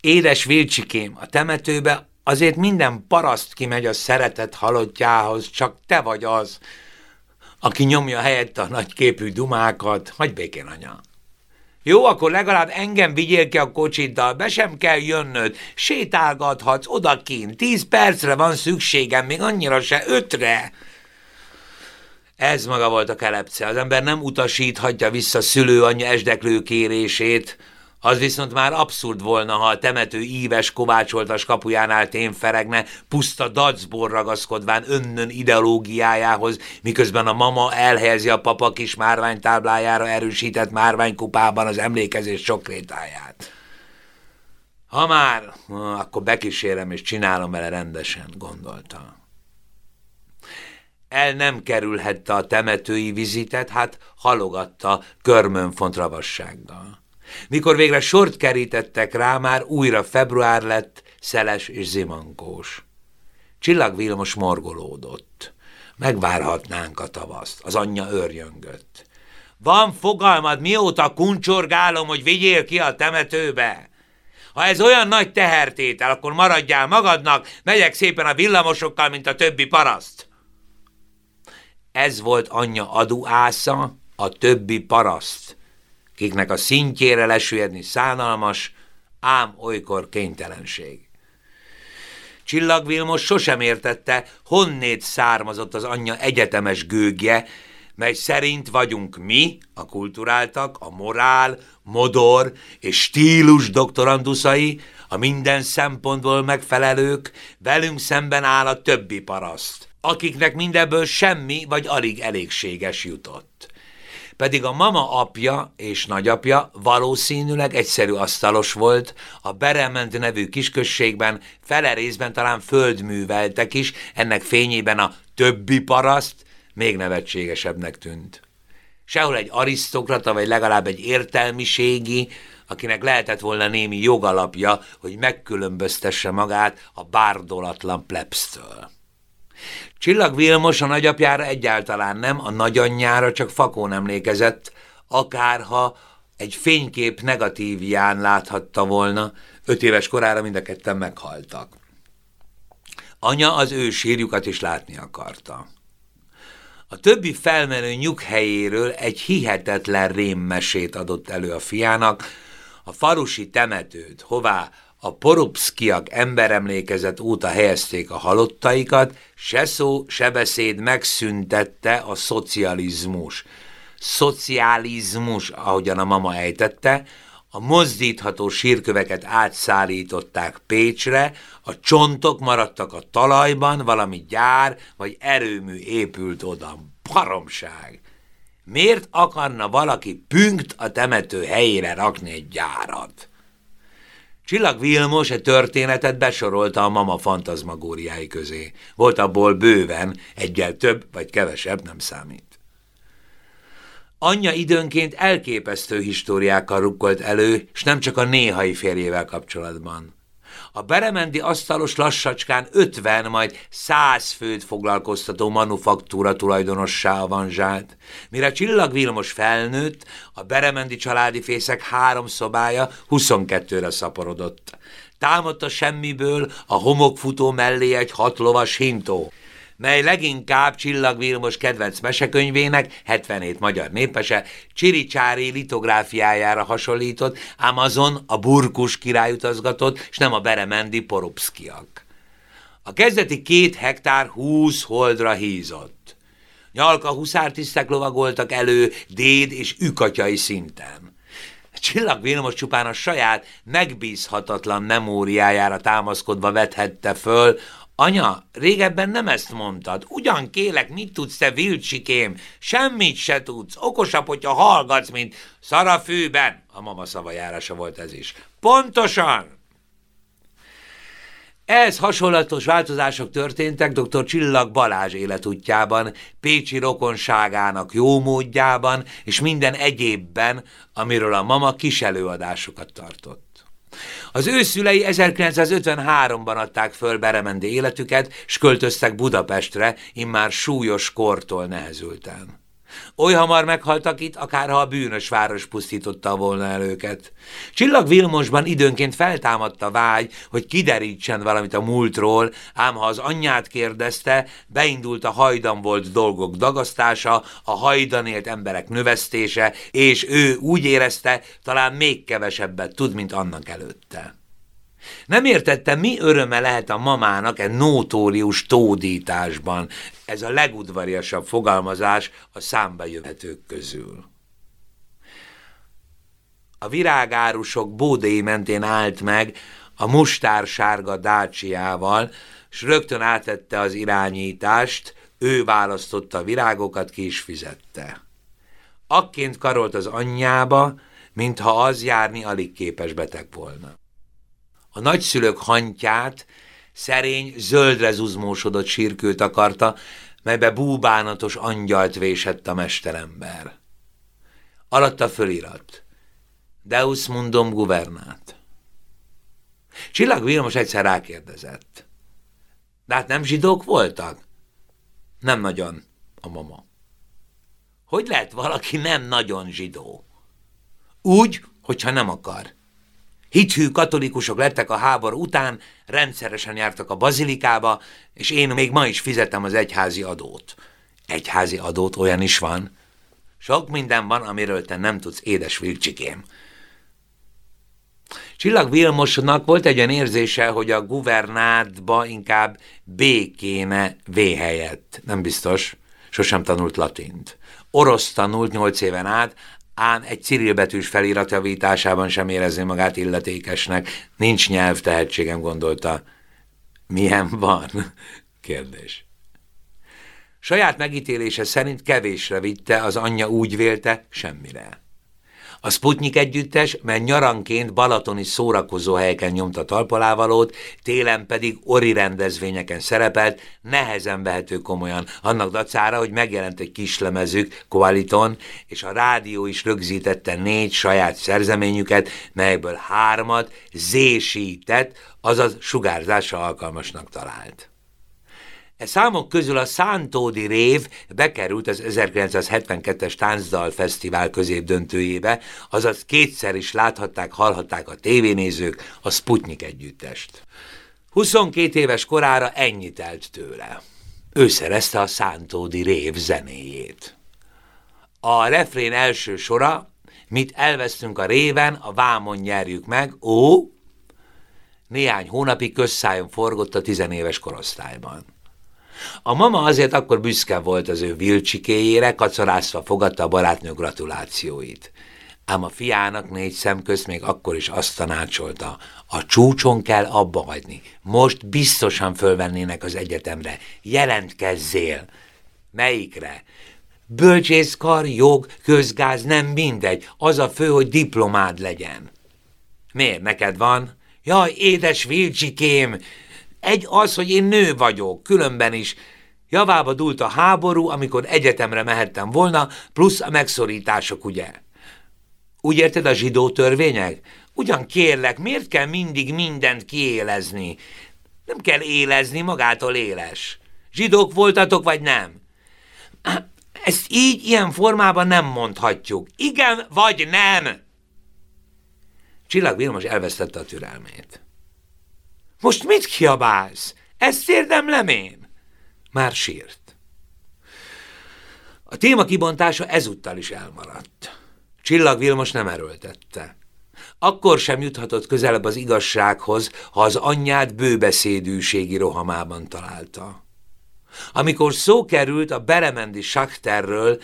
Édes Vilcsikém, a temetőbe azért minden paraszt kimegy a szeretet halottjához, csak te vagy az, aki nyomja helyette a nagyképű dumákat, hagy békén, anya. Jó, akkor legalább engem vigyél ki a kocsiddal, be sem kell jönnöd, sétálgathatsz odakint, tíz percre van szükségem, még annyira se, ötre. Ez maga volt a kelepce, az ember nem utasíthatja vissza szülőanyja esdeklő kérését, az viszont már abszurd volna, ha a temető íves kovácsoltas kapujánál témferegne, puszta dacból ragaszkodván önnön ideológiájához, miközben a mama elhelyezi a papa kis márványtáblájára erősített márványkupában az emlékezés sokrétáját. Ha már, akkor bekísérem és csinálom vele rendesen, gondolta. El nem kerülhette a temetői vizitet, hát halogatta körmönfont ravassággal. Mikor végre sort kerítettek rá, már újra február lett, szeles és zimankós. Csillag Vilmos morgolódott. Megvárhatnánk a tavaszt. Az anyja őrjöngött. Van fogalmad, mióta kuncsorgálom, hogy vigyél ki a temetőbe? Ha ez olyan nagy tehertétel, akkor maradjál magadnak, megyek szépen a villamosokkal, mint a többi paraszt. Ez volt anyja aduásza, a többi paraszt kiknek a szintjére lesüllyedni szánalmas, ám olykor kénytelenség. Csillag Vilmos sosem értette, honnét származott az anyja egyetemes gőgje, mely szerint vagyunk mi, a kulturáltak, a morál, modor és stílus doktoranduszai, a minden szempontból megfelelők, velünk szemben áll a többi paraszt, akiknek mindebből semmi vagy alig elégséges jutott. Pedig a mama apja és nagyapja valószínűleg egyszerű asztalos volt, a Berement nevű kisközségben fele részben talán földműveltek is, ennek fényében a többi paraszt még nevetségesebbnek tűnt. Sehol egy arisztokrata, vagy legalább egy értelmiségi, akinek lehetett volna némi jogalapja, hogy megkülönböztesse magát a bárdolatlan plebsztől. Csillag Vilmos a nagyapjára egyáltalán nem, a nagyanyjára csak fakón emlékezett, akárha egy fénykép negatívján láthatta volna, öt éves korára mind a ketten meghaltak. Anya az ő sírjukat is látni akarta. A többi felmenő nyughelyéről egy hihetetlen rémmesét adott elő a fiának, a farusi temetőt, hová a porupszkiak emberemlékezet óta helyezték a halottaikat, se szó, se beszéd megszüntette a szocializmus. Szocializmus, ahogyan a mama ejtette, a mozdítható sírköveket átszállították Pécsre, a csontok maradtak a talajban, valami gyár vagy erőmű épült oda. Paromság! Miért akarna valaki pünkt a temető helyére rakni egy gyárat? Csillag Vilmos e történetet besorolta a mama fantazmagóriái közé. Volt abból bőven, egyel több vagy kevesebb nem számít. Anyja időnként elképesztő históriákkal rukkolt elő, és nem csak a néhai férjével kapcsolatban. A beremendi asztalos lassacskán 50, majd 100 főt foglalkoztató manufaktúra tulajdonossá avanzsált. Mire Csillag Vilmos felnőtt, a beremendi családi fészek három szobája 22-re szaporodott. Támadt a semmiből a homokfutó mellé egy hatlovas hintó mely leginkább Csillag Vilmos kedvenc mesekönyvének, 77 magyar népese, Csiricsári litográfiájára hasonlított, ám azon a burkus király utazgatott, és nem a beremendi poropszkiak. A kezdeti két hektár húsz holdra hízott. Nyalka huszártisztek lovagoltak elő déd és ükatyai szinten. Csillag Vilmos csupán a saját megbízhatatlan memóriájára támaszkodva vethette föl Anya, régebben nem ezt mondtad. Ugyan kélek, mit tudsz te, vilcsikém? Semmit se tudsz. Okosabb, hogyha hallgatsz, mint szarafűben. A mama szavajárása volt ez is. Pontosan! Ez hasonlatos változások történtek dr. Csillag Balázs életútjában, Pécsi rokonságának jó módjában és minden egyébben, amiről a mama kis előadásokat tartott. Az ő szülei 1953-ban adták föl Beremendi életüket, s költöztek Budapestre, immár súlyos kortól nehezülten. Oly hamar meghaltak itt, akárha a bűnös város pusztította volna el őket. Csillag Vilmosban időnként feltámadta vágy, hogy kiderítsen valamit a múltról, ám ha az anyját kérdezte, beindult a hajdan volt dolgok dagasztása, a hajdan élt emberek növesztése, és ő úgy érezte, talán még kevesebbet tud, mint annak előtte. Nem értette, mi öröme lehet a mamának egy notórius tódításban. Ez a legudvariasabb fogalmazás a számba jöhetők közül. A virágárusok bódéi mentén állt meg a mustársárga dácsiával, s rögtön átette az irányítást, ő választotta a virágokat, ki is fizette. Akként karolt az anyjába, mintha az járni alig képes beteg volna. A nagyszülők hantját szerény, zöldre zuzmósodott sírkült akarta, melybe búbánatos angyalt vésett a mesterember. Alatta fölirat. Deus mundum guvernát. Csillag Vilmos egyszer rákérdezett. De hát nem zsidók voltak? Nem nagyon, a mama. Hogy lehet valaki nem nagyon zsidó? Úgy, hogyha nem akar. Hithű katolikusok lettek a háború után, rendszeresen jártak a bazilikába, és én még ma is fizetem az egyházi adót. Egyházi adót olyan is van. Sok minden van, amiről te nem tudsz, édes Vilcsikém. Csillag Vilmosnak volt egy olyan érzése, hogy a guvernátba inkább B kéne. Nem biztos, sosem tanult latint. Orosz tanult nyolc éven át, ám egy cirilbetűs felirat javításában sem érezni magát illetékesnek. Nincs nyelvtehetségem, gondolta. Milyen van? Kérdés. Saját megítélése szerint kevésre vitte, az anyja úgy vélte, semmire. A Sputnik együttes, mert nyaranként balatoni helyeken nyomta talpalávalót, télen pedig ori rendezvényeken szerepelt, nehezen vehető komolyan, annak dacára, hogy megjelent egy kislemezük, Koaliton, és a rádió is rögzítette négy saját szerzeményüket, melyből hármat zésített, azaz sugárzásra alkalmasnak talált. E számok közül a Szántódi Rév bekerült az 1972-es Táncdal Fesztivál középdöntőjébe, azaz kétszer is láthatták, hallhatták a tévénézők a Sputnik együttest. 22 éves korára ennyi telt tőle. Ő szerezte a Szántódi Rév zenéjét. A refrén első sora, mit elvesztünk a réven, a vámon nyerjük meg, ó, néhány hónapig közszájon forgott a tizenéves korosztályban. A mama azért akkor büszke volt az ő vilcsikéjére, kacarászva fogadta a barátnő gratulációit. Ám a fiának négy szem közt még akkor is azt tanácsolta, a csúcson kell abba hagyni. Most biztosan fölvennének az egyetemre. Jelentkezzél! Melyikre? Bölcsészkar, jog, közgáz, nem mindegy. Az a fő, hogy diplomád legyen. Miért, neked van? Jaj, édes vilcsikém, egy az, hogy én nő vagyok, különben is. Javába dúlt a háború, amikor egyetemre mehettem volna, plusz a megszorítások, ugye? Úgy érted a zsidó törvények? Ugyan kérlek, miért kell mindig mindent kiélezni? Nem kell élezni, magától éles. Zsidók voltatok, vagy nem? Ezt így, ilyen formában nem mondhatjuk. Igen, vagy nem! Csillag Vilmos elvesztette a türelmét. Most mit kiabálsz? Ezt érdemlem én? Már sírt. A téma kibontása ezúttal is elmaradt. Csillag Vilmos nem erőltette. Akkor sem juthatott közelebb az igazsághoz, ha az anyját bőbeszédűségi rohamában találta. Amikor szó került a Beremendi Sakterről,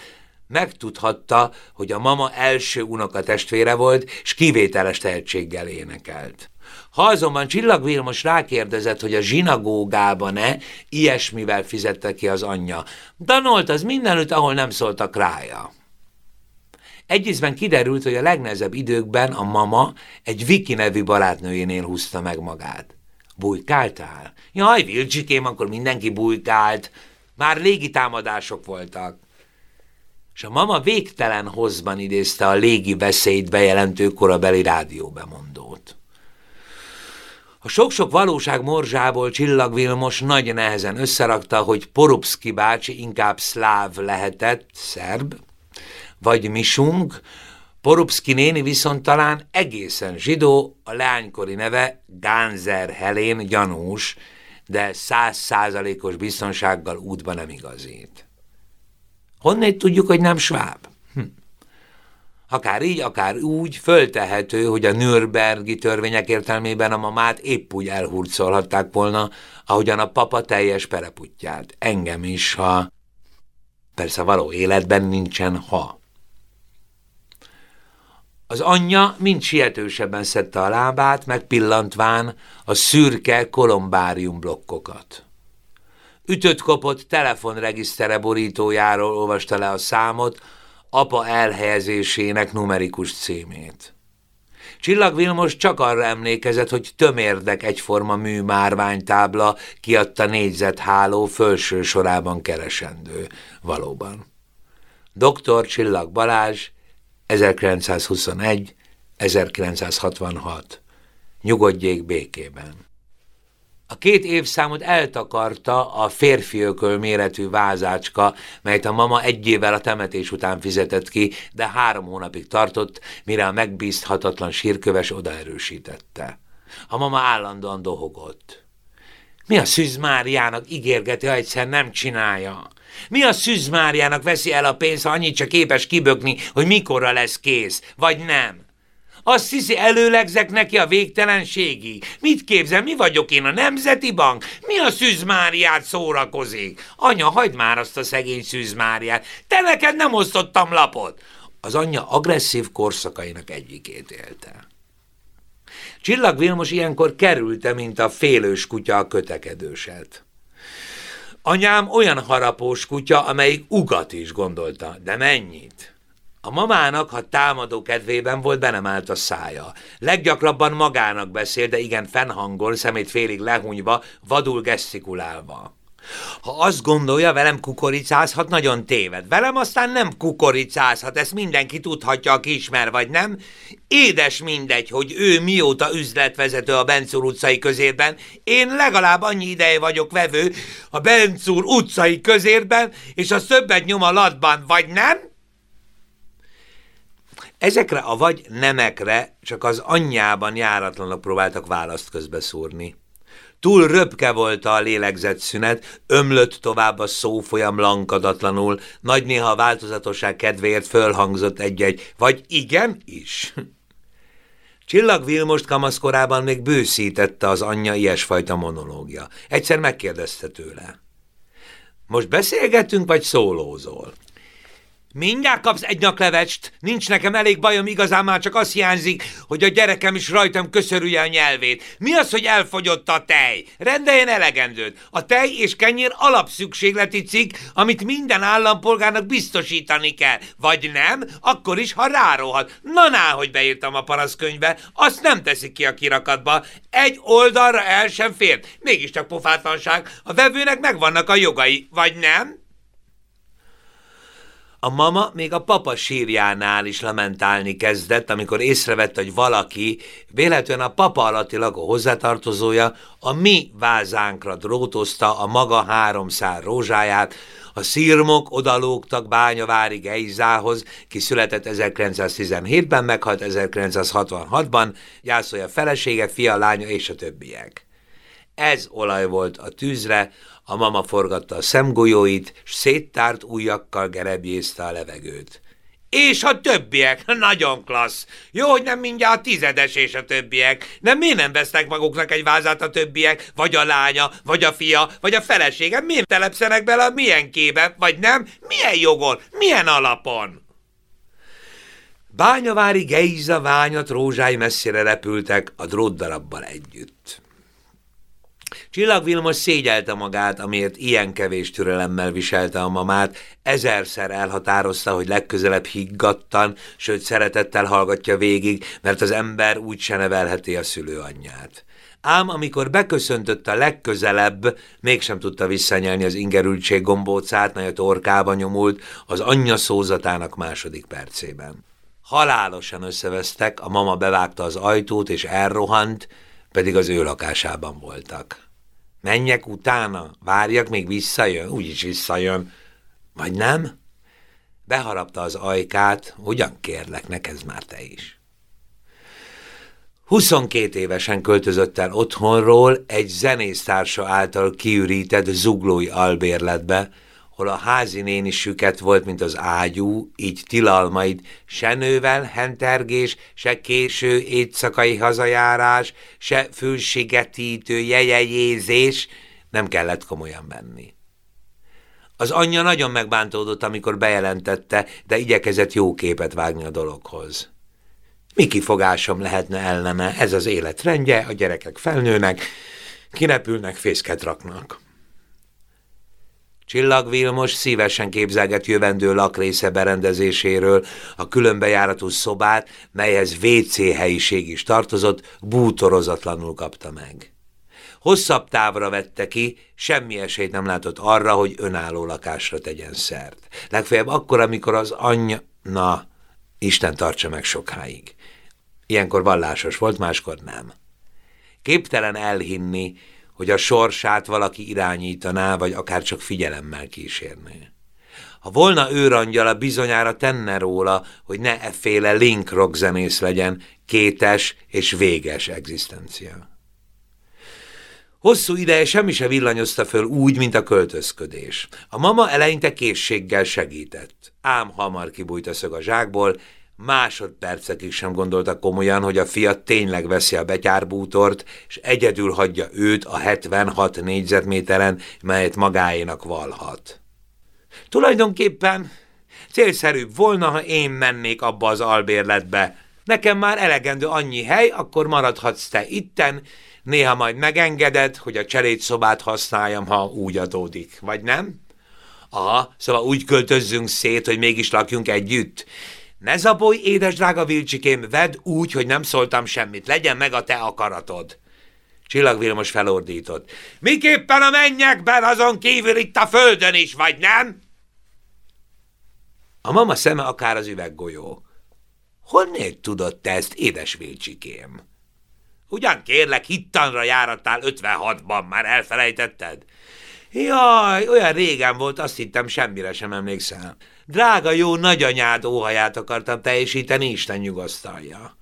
megtudhatta, hogy a mama első unokatestvére volt, és kivételes tehetséggel énekelt. Ha azonban Csillag Vilmos rákérdezett, hogy a zsinagógában-e, ilyesmivel fizette ki az anyja. Danolt az mindenütt, ahol nem szóltak rája. Egyízben kiderült, hogy a legnehezebb időkben a mama egy Viki nevű barátnőjénél húzta meg magát. Bujkáltál? Jaj, Vilcsikém, akkor mindenki bujkált. Már légitámadások voltak. És a mama végtelen hozban idézte a légi beszéd bejelentő korabeli rádióbemondót. A sok-sok valóság morzsából Csillag Vilmos nagy nehezen összerakta, hogy Porubszki bácsi inkább szláv lehetett, szerb, vagy misunk, Porubszki néni viszont talán egészen zsidó, a leánykori neve Gánzer Helén gyanús, de száz százalékos biztonsággal útba nem igazít. Honnét tudjuk, hogy nem sváb? Akár így, akár úgy föltehető, hogy a Nürnbergi törvények értelmében a mamát épp úgy elhurcolhatták volna, ahogyan a papa teljes pereputját. Engem is, ha... Persze való életben nincsen ha. Az anyja mind sietősebben szedte a lábát, megpillantván a szürke kolombárium blokkokat. Ütött kopott telefonregisztere borítójáról olvasta le a számot, apa elhelyezésének numerikus címét. Csillag Vilmos csak arra emlékezett, hogy tömérdek egyforma mű márványtábla kiadta négyzetháló fölső sorában keresendő. Valóban. Dr. Csillag Balázs, 1921-1966. Nyugodjék békében. A két évszámot eltakarta a férfiököl méretű vázácska, melyet a mama egy évvel a temetés után fizetett ki, de három hónapig tartott, mire a megbízhatatlan sírköves odaerősítette. A mama állandóan dohogott. Mi a Szűzmáriának ígérgeti, ha egyszer nem csinálja? Mi a Szűzmáriának veszi el a pénzt, ha annyit csak képes kibökni, hogy mikorra lesz kész, vagy nem? Azt hiszi, előlegzek neki a végtelenségig. Mit képzel, mi vagyok én, a Nemzeti Bank? Mi a szűzmáriát szórakozik? Anya, hagyd már azt a szegény szűzmáriát. Te neked nem osztottam lapot. Az anyja agresszív korszakainak egyikét élte. Csillag Vilmos ilyenkor kerülte, mint a félős kutya a kötekedőset. Anyám olyan harapós kutya, amelyik ugat is gondolta, de mennyit? A mamának, ha támadó kedvében volt, be nem állt a szája. Leggyakrabban magának beszél, de igen fennhangol, szemét félig lehúnyva, vadul gesztikulálva. Ha azt gondolja, velem kukoricázhat, nagyon téved. Velem aztán nem kukoricázhat, ezt mindenki tudhatja, aki ismer, vagy nem. Édes mindegy, hogy ő mióta üzletvezető a Bencúr utcai közérben, én legalább annyi ideje vagyok vevő a Bencúr utcai közérben, és a többet nyom a latban, vagy nem? Ezekre a vagy nemekre csak az anyjában járatlanul próbáltak választ közbeszúrni. Túl röpke volt a szünet, ömlött tovább a szófolyam lankadatlanul, nagy néha a változatosság kedvéért fölhangzott egy-egy, vagy igen is. Csillag Vilmost kamaszkorában még bőszítette az anyja ilyesfajta monológia. Egyszer megkérdezte tőle. Most beszélgetünk, vagy szólózol? Mindjárt kapsz egy nyaklevecst, nincs nekem elég bajom, igazán már csak az hiányzik, hogy a gyerekem is rajtam köszörülje a nyelvét. Mi az, hogy elfogyott a tej? Rendeljen elegendőt. A tej és kenyér alapszükségleti cikk, amit minden állampolgárnak biztosítani kell. Vagy nem, akkor is, ha ráróhat. Na ná, hogy beírtam a paraszkönyvbe, azt nem teszik ki a kirakatba. Egy oldalra el sem fér. Mégiscsak pofátlanság, a vevőnek megvannak a jogai, vagy nem? A mama még a papa sírjánál is lamentálni kezdett, amikor észrevette, hogy valaki, véletlenül a papa alatti lakó hozzátartozója, a mi vázánkra drótozta a maga háromszár rózsáját, a szírmok odalógtak Bányavári Geizához, ki született 1917-ben, meghalt 1966-ban, gyászolja felesége, fia, lánya és a többiek. Ez olaj volt a tűzre, a mama forgatta a szemgolyóit, s széttárt ujjakkal gerebjézte a levegőt. És a többiek, nagyon klassz. Jó, hogy nem mindjárt a tizedes és a többiek. Nem miért nem vesznek maguknak egy vázát a többiek? Vagy a lánya, vagy a fia, vagy a felesége? Miért telepszenek bele a milyen kébe? Vagy nem? Milyen jogon? Milyen alapon? Bányavári Geiza ványat rózsái messzire repültek a drótdarabbal együtt. Csillag Vilmos szégyelte magát, amiért ilyen kevés türelemmel viselte a mamát, ezerszer elhatározta, hogy legközelebb higgadtan, sőt szeretettel hallgatja végig, mert az ember úgy se nevelheti a szülőanyját. Ám amikor beköszöntött a legközelebb, mégsem tudta visszanyelni az ingerültség gombócát, mely a torkába nyomult az anyja szózatának második percében. Halálosan összevesztek, a mama bevágta az ajtót és elrohant, pedig az ő lakásában voltak. Menjek utána, várjak, még visszajön, úgyis visszajön. Vagy nem? Beharapta az ajkát, ugyan kérlek, neked már te is. 22 évesen költözött el otthonról egy zenésztársa által kiürített zuglói albérletbe, hol a házi néni süket volt, mint az ágyú, így tilalmaid se nővel hentergés, se késő éjszakai hazajárás, se fülsigetítő jejejézés nem kellett komolyan venni. Az anyja nagyon megbántódott, amikor bejelentette, de igyekezett jó képet vágni a dologhoz. Mi kifogásom lehetne ellene, ez az életrendje, a gyerekek felnőnek, kinepülnek, fészket raknak. Csillag Vilmos szívesen képzelget jövendő lakrésze berendezéséről a különbejáratú szobát, melyhez WC helyiség is tartozott, bútorozatlanul kapta meg. Hosszabb távra vette ki, semmi esélyt nem látott arra, hogy önálló lakásra tegyen szert. Legfeljebb akkor, amikor az anyja... Na, Isten tartsa meg sokáig. Ilyenkor vallásos volt, máskor nem. Képtelen elhinni, hogy a sorsát valaki irányítaná, vagy akár csak figyelemmel kísérné. Ha volna őrangyala, bizonyára tenne róla, hogy ne efféle link rock zenész legyen, kétes és véges egzisztencia. Hosszú ideje semmi se villanyozta föl úgy, mint a költözködés. A mama eleinte készséggel segített, ám hamar kibújt a szög a zsákból, Másodpercekig sem gondoltak komolyan, hogy a fiat tényleg veszi a betyárbútort, és egyedül hagyja őt a 76 négyzetméteren, melyet magáénak valhat. Tulajdonképpen célszerűbb volna, ha én mennék abba az albérletbe, Nekem már elegendő annyi hely, akkor maradhatsz te itten, néha majd megengeded, hogy a cselédszobát használjam, ha úgy adódik, vagy nem? Aha, szóval úgy költözzünk szét, hogy mégis lakjunk együtt. Ne zabolj, édes drága Vilcsikém, vedd úgy, hogy nem szóltam semmit, legyen meg a te akaratod. Csillag Vilmos felordított. Miképpen a mennyekben, azon kívül itt a földön is, vagy nem? A mama szeme akár az üveggolyó. Honnét tudod te ezt, édes Vilcsikém? Ugyan kérlek, hittanra járattál 56-ban, már elfelejtetted? Jaj, olyan régen volt, azt hittem, semmire sem emlékszem. Drága jó nagyanyád óhaját akartam teljesíteni, Isten nyugasztalja.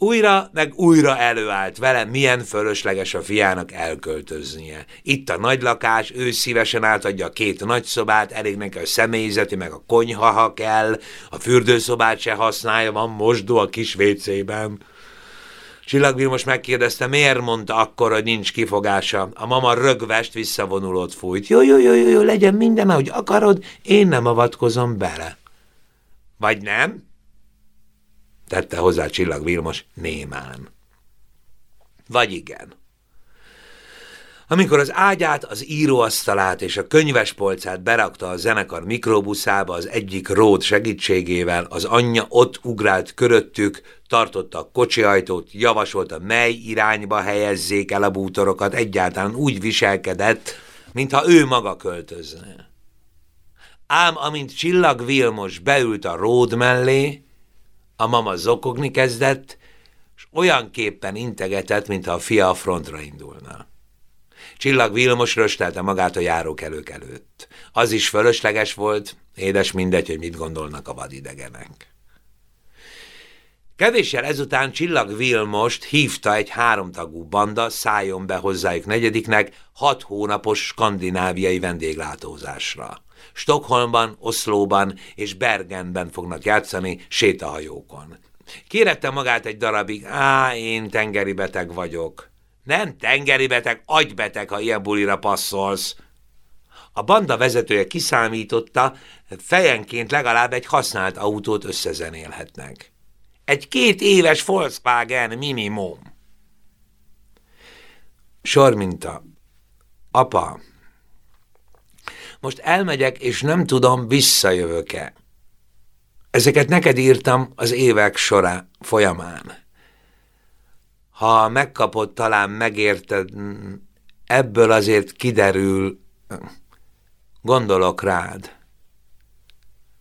Újra meg újra előállt vele, milyen fölösleges a fiának elköltöznie. Itt a nagy lakás, ő szívesen átadja a két nagyszobát, elég neki a személyzeti, meg a konyha, ha kell, a fürdőszobát se használja, van mosdó a kis vécében. Csillag most megkérdezte, miért mondta akkor, hogy nincs kifogása. A mama rögvest visszavonulót fújt. Jó, jó, jó, jó, jó, legyen minden, ahogy akarod, én nem avatkozom bele. Vagy nem? Tette hozzá Csillag Vilmos némán. Vagy igen. Amikor az ágyát, az íróasztalát és a könyvespolcát berakta a zenekar mikrobuszába az egyik ród segítségével, az anyja ott ugrált köröttük, tartotta a kocsiajtót, javasolta, mely irányba helyezzék el a bútorokat, egyáltalán úgy viselkedett, mintha ő maga költözne. Ám amint Csillag Vilmos beült a ród mellé, a mama zokogni kezdett, és olyan képpen integetett, mintha a fia a frontra indulna. Csillag Vilmos röstelte magát a járókelők előtt. Az is fölösleges volt, édes mindegy, hogy mit gondolnak a vadidegenek. Kevéssel ezután Csillag Vilmost hívta egy háromtagú banda, szálljon be hozzájuk negyediknek, hat hónapos skandináviai vendéglátózásra. Stockholmban, Oszlóban és Bergenben fognak játszani sétahajókon. Kérette magát egy darabig, á, én tengeri beteg vagyok. Nem tengeri beteg, agybeteg, ha ilyen bulira passzolsz. A banda vezetője kiszámította, fejenként legalább egy használt autót összezenélhetnek. Egy két éves Volkswagen minimum. Sorminta. Apa, most elmegyek, és nem tudom, visszajövök-e. Ezeket neked írtam az évek sorá folyamán. Ha megkapod, talán megérted, ebből azért kiderül, gondolok rád.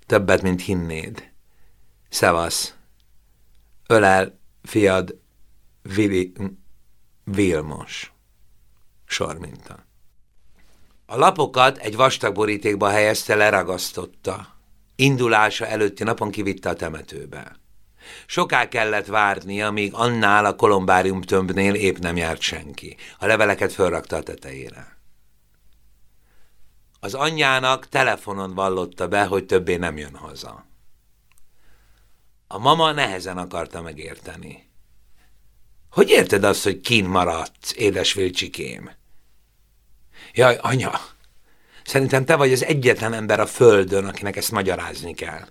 Többet, mint hinnéd. Szevasz. Ölel, fiad, Vili, Vilmos. Sorminta. A lapokat egy vastag borítékba helyezte, leragasztotta. Indulása előtti napon kivitte a temetőbe. Soká kellett várni, amíg annál a kolombárium tömbnél épp nem járt senki. A leveleket fölrakta a tetejére. Az anyjának telefonon vallotta be, hogy többé nem jön haza. A mama nehezen akarta megérteni. Hogy érted azt, hogy kín maradsz, édes Vilcsikém? Jaj, anya, szerintem te vagy az egyetlen ember a földön, akinek ezt magyarázni kell.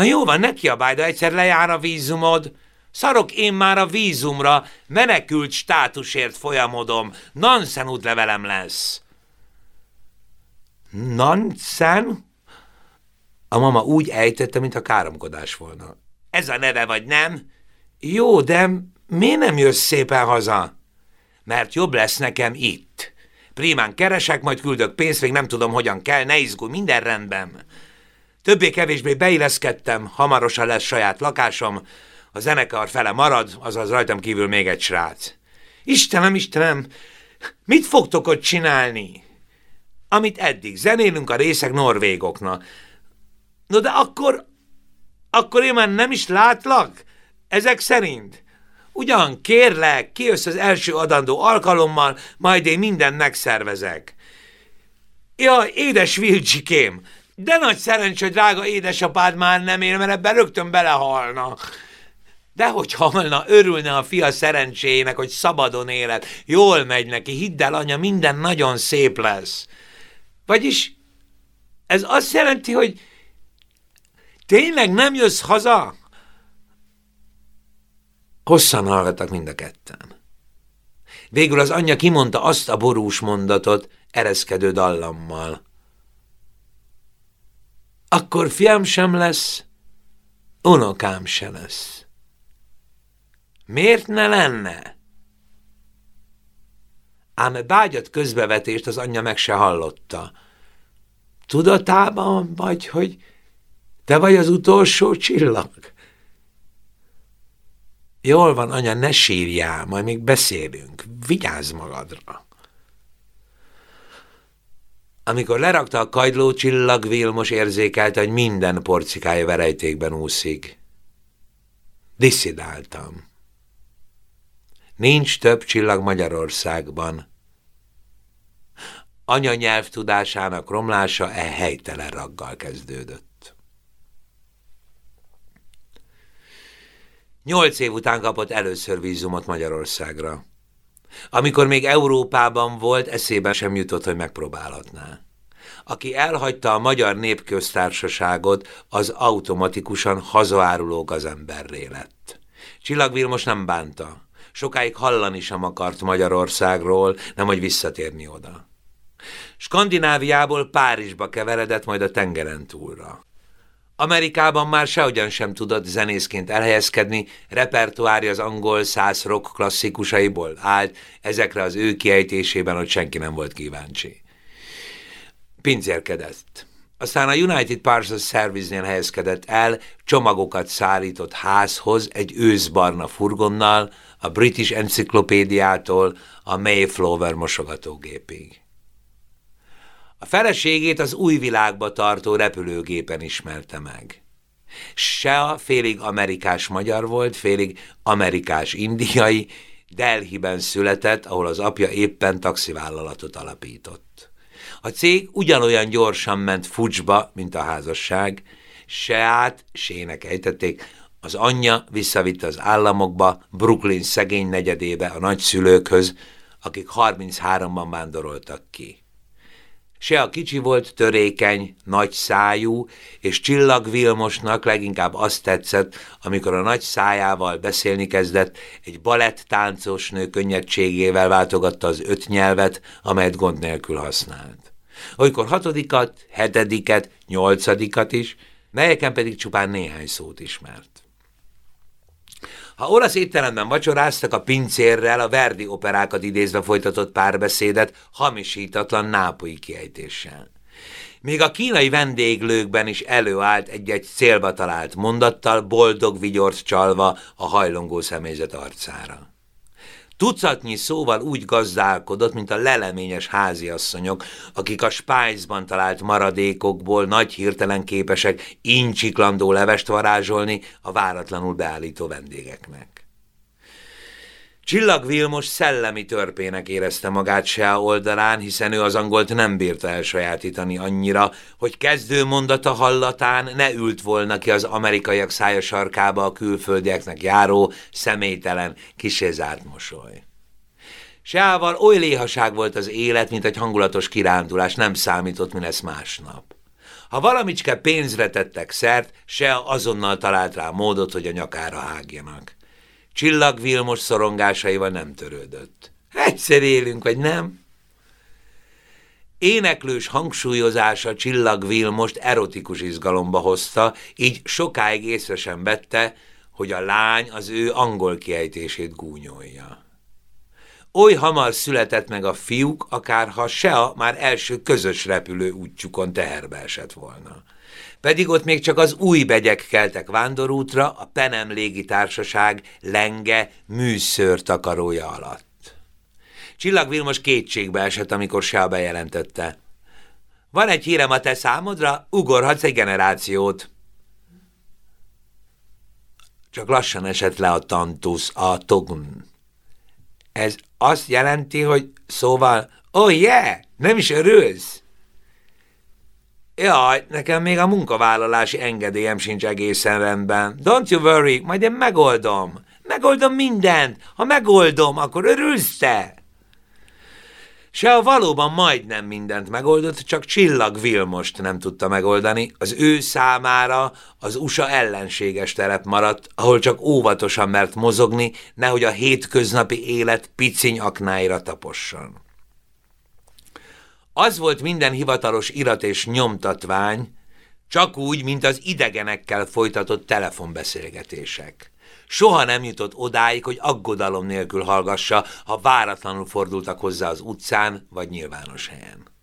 Na jó van, ne kiabálj, de egyszer lejár a vízumod. Szarok én már a vízumra, menekült státusért folyamodom, Nansen útlevelem lesz. Nansen? A mama úgy ejtette, mint a káromkodás volna. Ez a neve vagy nem? Jó, de miért nem jössz szépen haza? Mert jobb lesz nekem itt. Prímán keresek, majd küldök pénzt, még nem tudom, hogyan kell, ne izgulj, minden rendben. Többé-kevésbé beilleszkedtem, hamarosan lesz saját lakásom, a zenekar fele marad, azaz rajtam kívül még egy srác. Istenem, Istenem, mit fogtok ott csinálni? Amit eddig, zenélünk a részek norvégoknak. No de akkor, akkor én már nem is látlak? Ezek szerint? Ugyan, kérlek, kijössz az első adandó alkalommal, majd én mindent megszervezek. Jaj, édes Vilcsikém, de nagy szerencsé, hogy drága édesapád már nem él, mert ebben rögtön belehalna. De hogy halna, örülne a fia szerencséjének, hogy szabadon élet, jól megy neki, hidd el, anya, minden nagyon szép lesz. Vagyis ez azt jelenti, hogy tényleg nem jössz haza? Hosszan hallgattak mind a ketten. Végül az anyja kimondta azt a borús mondatot ereszkedő dallammal. Akkor fiam sem lesz, unokám se lesz. Miért ne lenne? Ám bágyat közbevetést az anyja meg se hallotta. Tudatában vagy, hogy te vagy az utolsó csillag? Jól van, anya, ne sírjál, majd még beszélünk. Vigyázz magadra. Amikor lerakta a kajdló csillag, Vilmos érzékelte, hogy minden porcikája verejtékben úszik. Disszidáltam. Nincs több csillag Magyarországban. Anya tudásának romlása e helytelen raggal kezdődött. Nyolc év után kapott először vízumot Magyarországra. Amikor még Európában volt, eszében sem jutott, hogy megpróbálhatná. Aki elhagyta a Magyar Népköztársaságot, az automatikusan hazaáruló gazemberré lett. Csillag Vilmos nem bánta. Sokáig hallani sem akart Magyarországról, nem hogy visszatérni oda. Skandináviából Párizsba keveredett, majd a tengeren túlra. Amerikában már sehogyan sem tudott zenészként elhelyezkedni, repertoárja az angol száz rock klasszikusaiból állt, ezekre az ő kiejtésében, hogy senki nem volt kíváncsi. Pincérkedett. Aztán a United Parcels Service-nél helyezkedett el, csomagokat szállított házhoz egy őszbarna furgonnal, a British Encyclopédiától a Mayflower mosogatógépig. A feleségét az új világba tartó repülőgépen ismerte meg. Se a félig amerikás magyar volt, félig amerikás indiai, Delhiben született, ahol az apja éppen taxivállalatot alapított. A cég ugyanolyan gyorsan ment fucsba, mint a házasság, se át, sének ejtették, az anyja visszavitte az államokba, Brooklyn szegény negyedébe a nagyszülőkhöz, akik 33-ban vándoroltak ki. Se a kicsi volt törékeny, nagy szájú, és Csillag Vilmosnak leginkább azt tetszett, amikor a nagy szájával beszélni kezdett, egy balett táncos nő könnyedségével váltogatta az öt nyelvet, amelyet gond nélkül használt. Olykor hatodikat, hetediket, nyolcadikat is, melyeken pedig csupán néhány szót ismert. Ha olasz étteremben vacsoráztak, a pincérrel a Verdi operákat idézve folytatott párbeszédet hamisítatlan nápoi kiejtéssel. Még a kínai vendéglőkben is előállt egy-egy célba talált mondattal, boldog vigyort csalva a hajlongó személyzet arcára. Tucatnyi szóval úgy gazdálkodott, mint a leleményes háziasszonyok, akik a spájzban talált maradékokból nagy hirtelen képesek incsiklandó levest varázsolni a váratlanul beállító vendégeknek. Csillag Vilmos szellemi törpének érezte magát se oldalán, hiszen ő az angolt nem bírta elsajátítani annyira, hogy kezdő mondata hallatán ne ült volna ki az amerikaiak szája sarkába a külföldieknek járó, személytelen, kisézárt mosoly. Seával oly léhaság volt az élet, mint egy hangulatos kirándulás, nem számított, mi lesz másnap. Ha valamicske pénzre tettek szert, se azonnal talált rá módot, hogy a nyakára hágjanak. Csillag Vilmos szorongásaival nem törődött. Egyszer élünk, vagy nem? Éneklős hangsúlyozása Csillag Vilmost erotikus izgalomba hozta, így sokáig észre sem vette, hogy a lány az ő angol kiejtését gúnyolja. Oly hamar született meg a fiúk, akárha se a már első közös repülő útjukon teherbe esett volna pedig ott még csak az új begyek keltek vándorútra a Penem légitársaság lenge műszőr takarója alatt. Csillag Vilmos kétségbe esett, amikor Sea bejelentette. Van egy hírem a te számodra, ugorhatsz egy generációt. Csak lassan esett le a tantusz, a togn. Ez azt jelenti, hogy szóval, oh yeah, nem is örülsz? Jaj, nekem még a munkavállalási engedélyem sincs egészen rendben. Don't you worry, majd én megoldom. Megoldom mindent. Ha megoldom, akkor örülsz te? Se a valóban majdnem mindent megoldott, csak Csillag Vilmost nem tudta megoldani. Az ő számára az USA ellenséges telep maradt, ahol csak óvatosan mert mozogni, nehogy a hétköznapi élet piciny aknáira taposson. Az volt minden hivatalos irat és nyomtatvány, csak úgy, mint az idegenekkel folytatott telefonbeszélgetések. Soha nem jutott odáig, hogy aggodalom nélkül hallgassa, ha váratlanul fordultak hozzá az utcán vagy nyilvános helyen.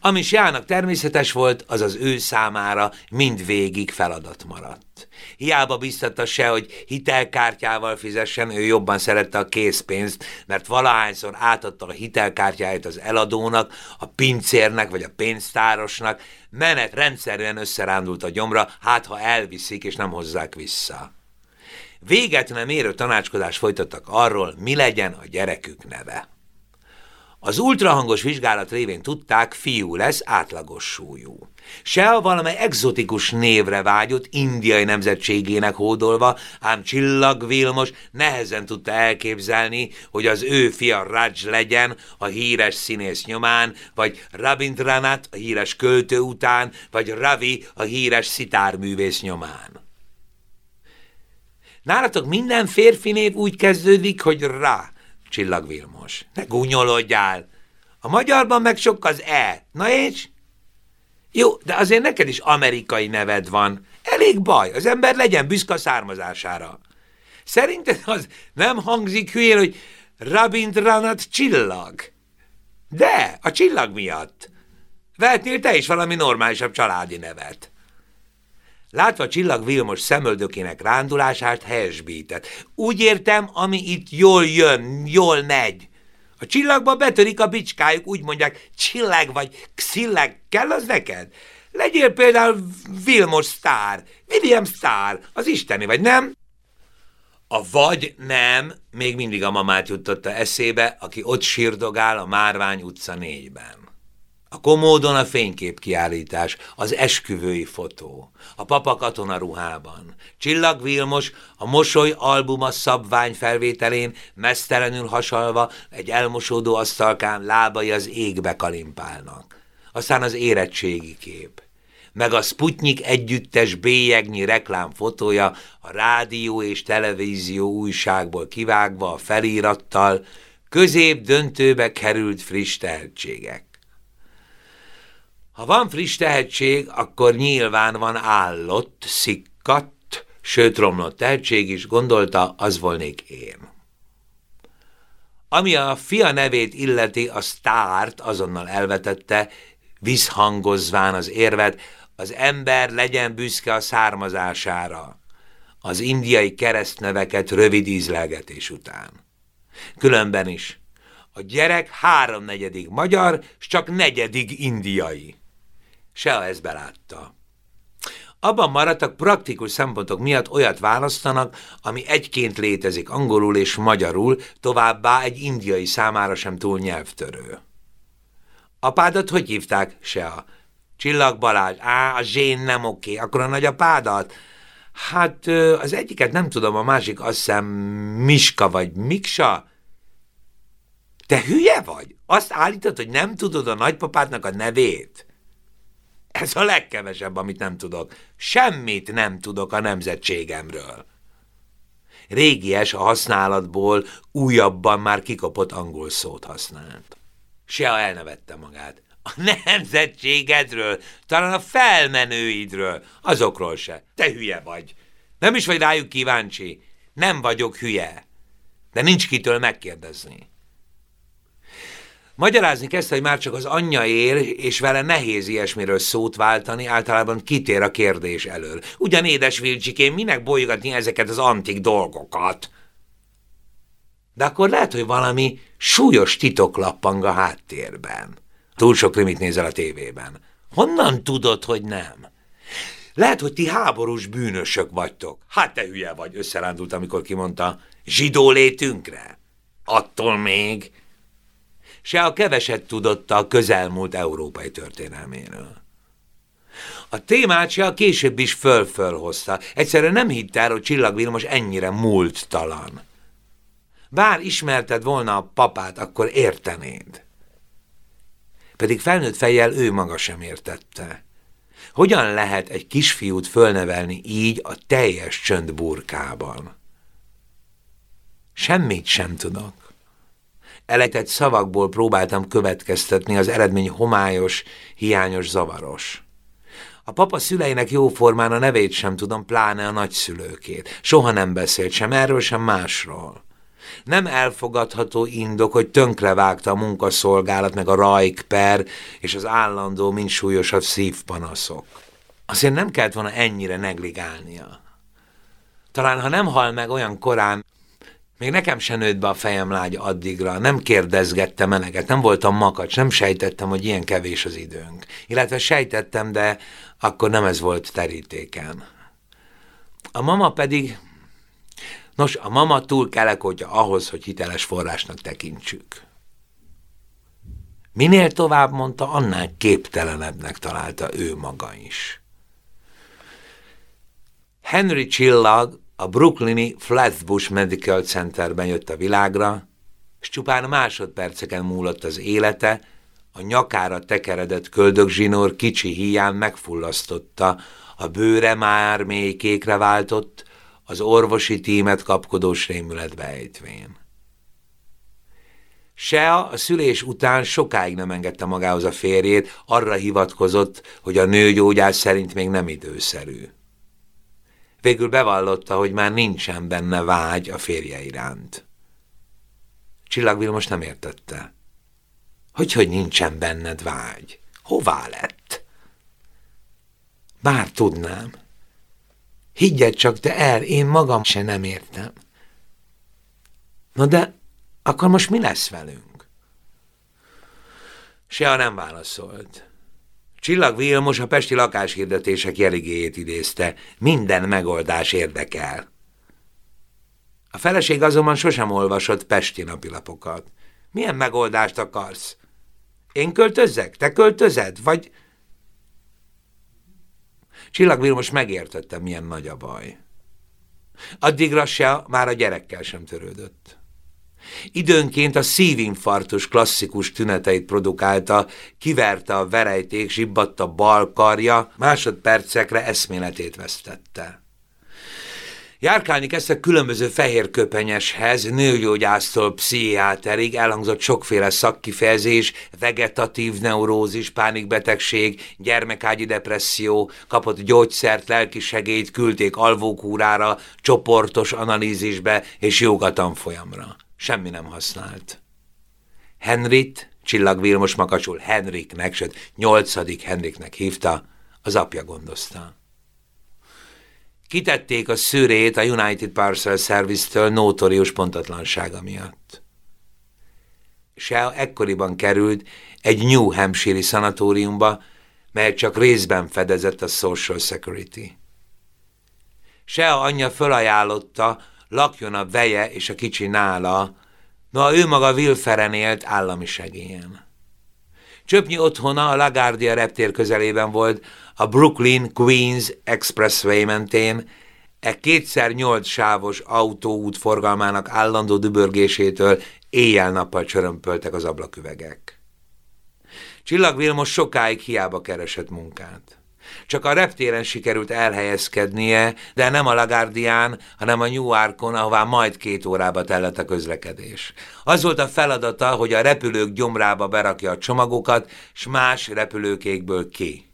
Ami Jának természetes volt, az az ő számára mind végig feladat maradt. Hiába biztatta se, hogy hitelkártyával fizessen, ő jobban szerette a készpénzt, mert valahányszor átadta a hitelkártyáját az eladónak, a pincérnek vagy a pénztárosnak, menet rendszerűen összerándult a gyomra, hát ha elviszik és nem hozzák vissza. Véget nem érő tanácskodás folytattak arról, mi legyen a gyerekük neve. Az ultrahangos vizsgálat révén tudták, fiú lesz átlagos súlyú. Se a valamely egzotikus névre vágyott, indiai nemzetségének hódolva, ám Csillag Vilmos nehezen tudta elképzelni, hogy az ő fia Raj legyen a híres színész nyomán, vagy Rabindranath a híres költő után, vagy Ravi a híres szitárművész nyomán. Nálatok minden férfi név úgy kezdődik, hogy rá, Csillag Vilmos. Ne gúnyolodjál! A magyarban meg sok az E. Na és? Jó, de azért neked is amerikai neved van. Elég baj, az ember legyen büszke a származására. Szerinted az nem hangzik hülyén, hogy Rabindranath csillag? De, a csillag miatt. Vehetnél te is valami normálisabb családi nevet. Látva Csillag Vilmos szemöldökének rándulását helyesbített. Úgy értem, ami itt jól jön, jól megy. A csillagba betörik a bicskájuk, úgy mondják, csillag vagy xillag, kell az neked? Legyél például Vilmos Sztár, William Sztár, az isteni, vagy nem? A vagy nem még mindig a mamát jutotta eszébe, aki ott sírdogál a Márvány utca négyben. A komódon a fényképkiállítás, az esküvői fotó, a papa katona ruhában. Csillag Vilmos a mosoly albuma szabvány felvételén mesztelenül hasalva egy elmosódó asztalkán lábai az égbe kalimpálnak. Aztán az érettségi kép meg a Sputnik együttes bélyegnyi reklámfotója a rádió és televízió újságból kivágva a felirattal, közép döntőbe került friss tehetségek. Ha van friss tehetség, akkor nyilván van állott, szikkadt, sőt romlott tehetség is, gondolta, az volnék én. Ami a fia nevét illeti, a sztárt azonnal elvetette, visszhangozván az érvet, az ember legyen büszke a származására, az indiai keresztneveket rövid ízlelgetés után. Különben is, a gyerek háromnegyedig magyar, s csak negyedik indiai se a ezt belátta. Abban maradtak praktikus szempontok miatt olyat választanak, ami egyként létezik angolul és magyarul, továbbá egy indiai számára sem túl nyelvtörő. Apádat hogy hívták? Se a Csillag Balázs. Á, a zsén nem oké. Akkor a nagyapádat? Hát az egyiket nem tudom, a másik azt hiszem Miska vagy Miksa. Te hülye vagy? Azt állítod, hogy nem tudod a nagypapádnak a nevét? Ez a legkevesebb, amit nem tudok. Semmit nem tudok a nemzetségemről. Régies a használatból újabban már kikapott angol szót használt. Se a elnevette magát. A nemzetségedről, talán a felmenőidről, azokról se. Te hülye vagy. Nem is vagy rájuk kíváncsi. Nem vagyok hülye. De nincs kitől megkérdezni. Magyarázni kezdte, hogy már csak az anyja ér, és vele nehéz ilyesmiről szót váltani, általában kitér a kérdés elől. Ugyan édes Vilcsikém, minek bolygatni ezeket az antik dolgokat? De akkor lehet, hogy valami súlyos titok lappang a háttérben. Túl sok krimit nézel a tévében. Honnan tudod, hogy nem? Lehet, hogy ti háborús bűnösök vagytok. Hát te hülye vagy, összerándult, amikor kimondta, zsidó létünkre. Attól még se a keveset tudotta a közelmúlt európai történelméről. A témát se a később is föl-föl hozta. Egyszerűen nem hitt el, hogy Csillag Vilmos ennyire múlttalan. Bár ismerted volna a papát, akkor értenéd. pedig felnőtt fejjel ő maga sem értette. Hogyan lehet egy kisfiút fölnevelni így a teljes csönd burkában? Semmit sem tudok. Eletett szavakból próbáltam következtetni, az eredmény homályos, hiányos, zavaros. A papa szüleinek jóformán a nevét sem tudom, pláne a nagyszülőkét. Soha nem beszélt sem erről, sem másról. Nem elfogadható indok, hogy tönkrevágta a munkaszolgálat, meg a rajkper és az állandó, mint súlyosabb szívpanaszok. Azért nem kellett volna ennyire negligálnia. Talán, ha nem hal meg olyan korán, még nekem se nőtt be a fejem lágy addigra, nem kérdezgettem meleget, nem voltam makacs, nem sejtettem, hogy ilyen kevés az időnk. Illetve sejtettem, de akkor nem ez volt terítéken. A mama pedig, nos, a mama túl kelekotja ahhoz, hogy hiteles forrásnak tekintsük. Minél tovább mondta, annál képtelenebbnek találta ő maga is. Henry Csillag a brooklyni Flatbush Medical Centerben jött a világra, és csupán másodperceken múlott az élete, a nyakára tekeredett köldögzsinór kicsi híján megfullasztotta, a bőre már mély kékre váltott, az orvosi tímet kapkodós rémületbe ejtvén. Sea a szülés után sokáig nem engedte magához a férjét, arra hivatkozott, hogy a nőgyógyász szerint még nem időszerű. Végül bevallotta, hogy már nincsen benne vágy a férje iránt. Csillag Vilmos nem értette. Hogy, hogy nincsen benned vágy? Hová lett? Bár tudnám. Higgyed csak te el, én magam se nem értem. Na de akkor most mi lesz velünk? Sea nem válaszolt. Csillag Vilmos a pesti lakáshirdetések jeligéjét idézte. Minden megoldás érdekel. A feleség azonban sosem olvasott pesti napilapokat. Milyen megoldást akarsz? Én költözzek? Te költözed? Vagy... Csillag Vilmos megértette, milyen nagy a baj. Addigra se már a gyerekkel sem törődött. Időnként a szívinfarktus klasszikus tüneteit produkálta, kiverte a verejték, zsibbadt a bal karja, másodpercekre eszméletét vesztette. Járkálni kezdtek különböző fehér köpenyeshez, nőgyógyásztól pszichiáterig elhangzott sokféle szakkifejezés, vegetatív neurózis, pánikbetegség, gyermekágyi depresszió, kapott gyógyszert, lelkisegélyt, küldték alvókúrára, csoportos analízisbe és jogatanfolyamra semmi nem használt. Henrit, Csillag Vilmos makacsul Henriknek, sőt nyolcadik Henriknek hívta, az apja gondozta. Kitették a szűrét a United Parcel Service-től notorius pontatlansága miatt. Se ekkoriban került egy New Hampshire-i szanatóriumba, mely csak részben fedezett a Social Security. Se anyja fölajánlotta, lakjon a veje és a kicsi nála, noha ő maga Wilferen élt állami segélyen. Csöpnyi otthona a LaGuardia reptér közelében volt, a Brooklyn Queens Expressway mentén, e kétszer nyolc sávos autóút forgalmának állandó dübörgésétől éjjel-nappal csörömpöltek az ablaküvegek. Csillag Vilmos sokáig hiába keresett munkát. Csak a reptéren sikerült elhelyezkednie, de nem a Lagardián, hanem a Newarkon, ahová majd két órába tellett a közlekedés. Az volt a feladata, hogy a repülők gyomrába berakja a csomagokat, s más repülőkékből ki.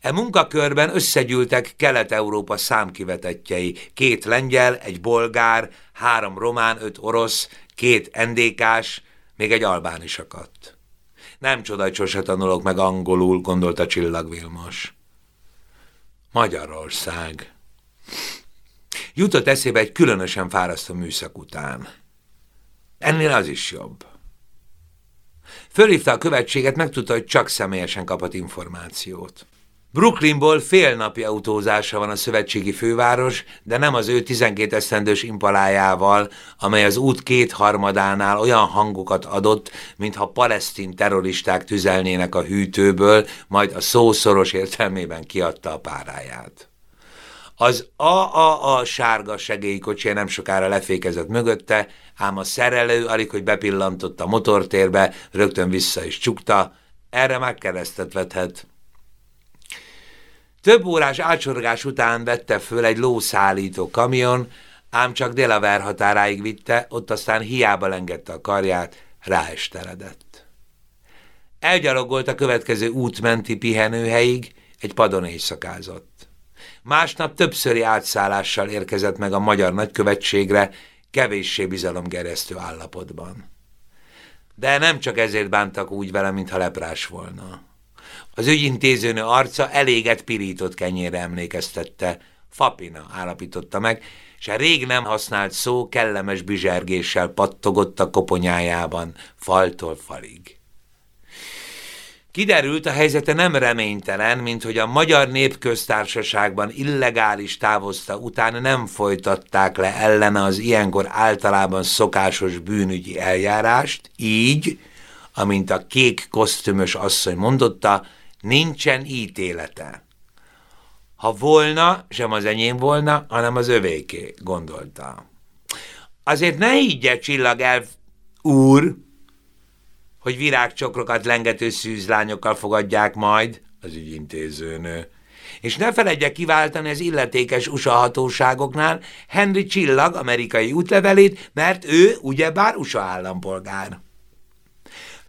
E munkakörben összegyűltek Kelet-Európa számkivetetjei, két lengyel, egy bolgár, három román, öt orosz, két endékás, még egy albán is akadt. Nem csoda, hogy sose tanulok meg angolul, gondolta Csillag Vilmos. Magyarország. Jutott eszébe egy különösen fárasztó műszak után. Ennél az is jobb. Fölhívta a követséget, megtudta, hogy csak személyesen kapott információt. Brooklynból fél napi autózása van a szövetségi főváros, de nem az ő 12 esztendős impalájával, amely az út kétharmadánál olyan hangokat adott, mintha palesztin terroristák tüzelnének a hűtőből, majd a szó szoros értelmében kiadta a páráját. Az AAA sárga segélykocsia nem sokára lefékezett mögötte, ám a szerelő, alig hogy bepillantott a motortérbe, rögtön vissza is csukta, erre már keresztet vethet. Több órás átsorgás után vette föl egy lószállító kamion, ám csak Delaware határáig vitte, ott aztán hiába lengette a karját, ráesteledett. Elgyalogolt a következő útmenti pihenőhelyig, egy padon éjszakázott. Másnap többszöri átszállással érkezett meg a magyar nagykövetségre, kevéssé bizalomgeresztő állapotban. De nem csak ezért bántak úgy vele, mintha leprás volna. Az ügyintézőnő arca eléget pirított kenyére emlékeztette. Fapina állapította meg, és a rég nem használt szó kellemes bizsergéssel pattogott a koponyájában, faltól falig. Kiderült, a helyzete nem reménytelen, mint hogy a Magyar Népköztársaságban illegális távozta után nem folytatták le ellene az ilyenkor általában szokásos bűnügyi eljárást, így, amint a kék kosztümös asszony mondotta, nincsen ítélete. Ha volna, sem az enyém volna, hanem az övéké, gondolta. Azért ne higgye, csillag el, úr, hogy virágcsokrokat lengető szűzlányokkal fogadják majd, az ügyintézőnő. És ne feledje kiváltani az illetékes USA hatóságoknál Henry Csillag amerikai útlevelét, mert ő ugyebár USA állampolgár.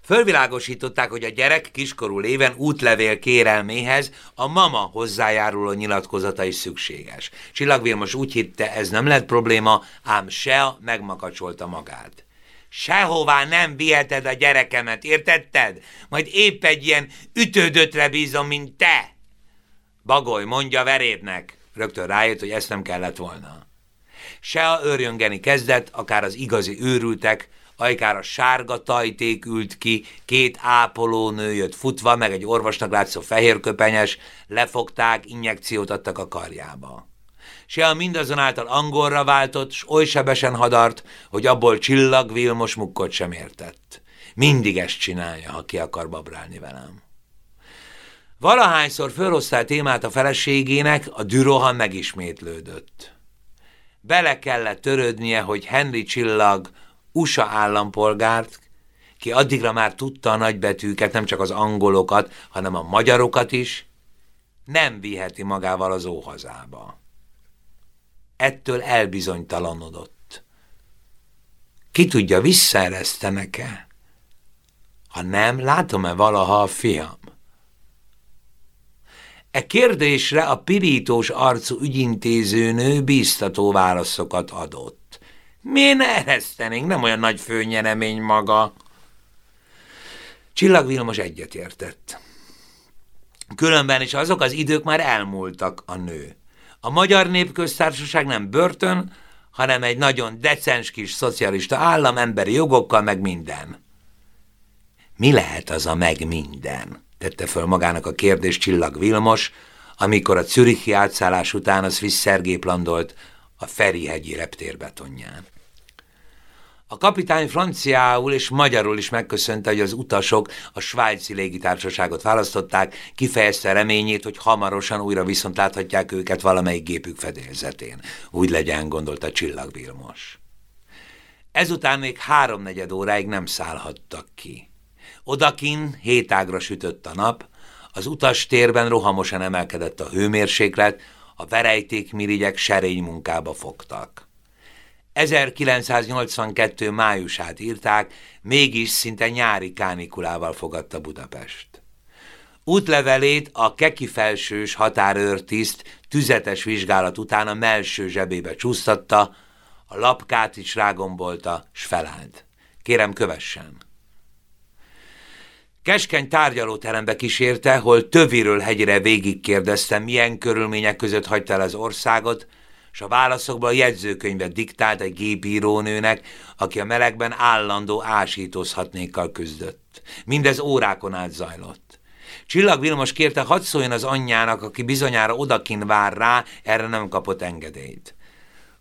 Fölvilágosították, hogy a gyerek kiskorú léven útlevél kérelméhez a mama hozzájáruló nyilatkozata is szükséges. Csillag Vilmos úgy hitte, ez nem lett probléma, ám se megmakacsolta magát. Sehová nem viheted a gyerekemet, értetted? Majd épp egy ilyen ütődötre bízom, mint te. Bagoly, mondja verébnek. Rögtön rájött, hogy ezt nem kellett volna. Se a őrjöngeni kezdett, akár az igazi őrültek, ajkár a sárga tajték ült ki, két ápolónő jött futva, meg egy orvosnak látszó fehérköpenyes, lefogták, injekciót adtak a karjába se a mindazonáltal angolra váltott, s oly sebesen hadart, hogy abból csillag Vilmos mukkot sem értett. Mindig ezt csinálja, ha ki akar babrálni velem. Valahányszor fölhoztál témát a feleségének, a dürohan megismétlődött. Bele kellett törődnie, hogy Henry Csillag USA állampolgárt, ki addigra már tudta a nagybetűket, nem csak az angolokat, hanem a magyarokat is, nem viheti magával az óhazába ettől elbizonytalanodott. Ki tudja, visszaeresztenek-e? Ha nem, látom-e valaha a fiam? E kérdésre a pirítós arcú ügyintézőnő bíztató válaszokat adott. Miért ne eresztenénk? Nem olyan nagy főnyeremény maga. Csillag Vilmos egyetértett. Különben is azok az idők már elmúltak a nő. A Magyar Népköztársaság nem börtön, hanem egy nagyon decens kis szocialista állam, emberi jogokkal, meg minden. Mi lehet az a meg minden? tette föl magának a kérdés Csillag Vilmos, amikor a Zürichi átszállás után az Swiss landolt a Ferihegyi reptérbetonján. A kapitány franciául és magyarul is megköszönte, hogy az utasok a svájci légitársaságot választották, kifejezte reményét, hogy hamarosan újra viszont láthatják őket valamelyik gépük fedélzetén. Úgy legyen, gondolta Csillag Vilmos. Ezután még háromnegyed óráig nem szállhattak ki. Odakin hétágra sütött a nap, az utas térben rohamosan emelkedett a hőmérséklet, a verejtékmirigyek serény munkába fogtak. 1982. májusát írták, mégis szinte nyári kánikulával fogadta Budapest. Útlevelét a keki felsős határőrtiszt tüzetes vizsgálat után a melső zsebébe csúsztatta, a lapkát is rágombolta, s felállt. Kérem, kövessen! Keskeny tárgyalóterembe kísérte, hol töviről hegyre végigkérdezte, milyen körülmények között hagyta el az országot, és a válaszokban a jegyzőkönyvet diktált egy gépírónőnek, aki a melegben állandó ásítózhatnékkal küzdött. Mindez órákon át zajlott. Csillag Vilmos kérte, hadd szóljon az anyjának, aki bizonyára odakin vár rá, erre nem kapott engedélyt.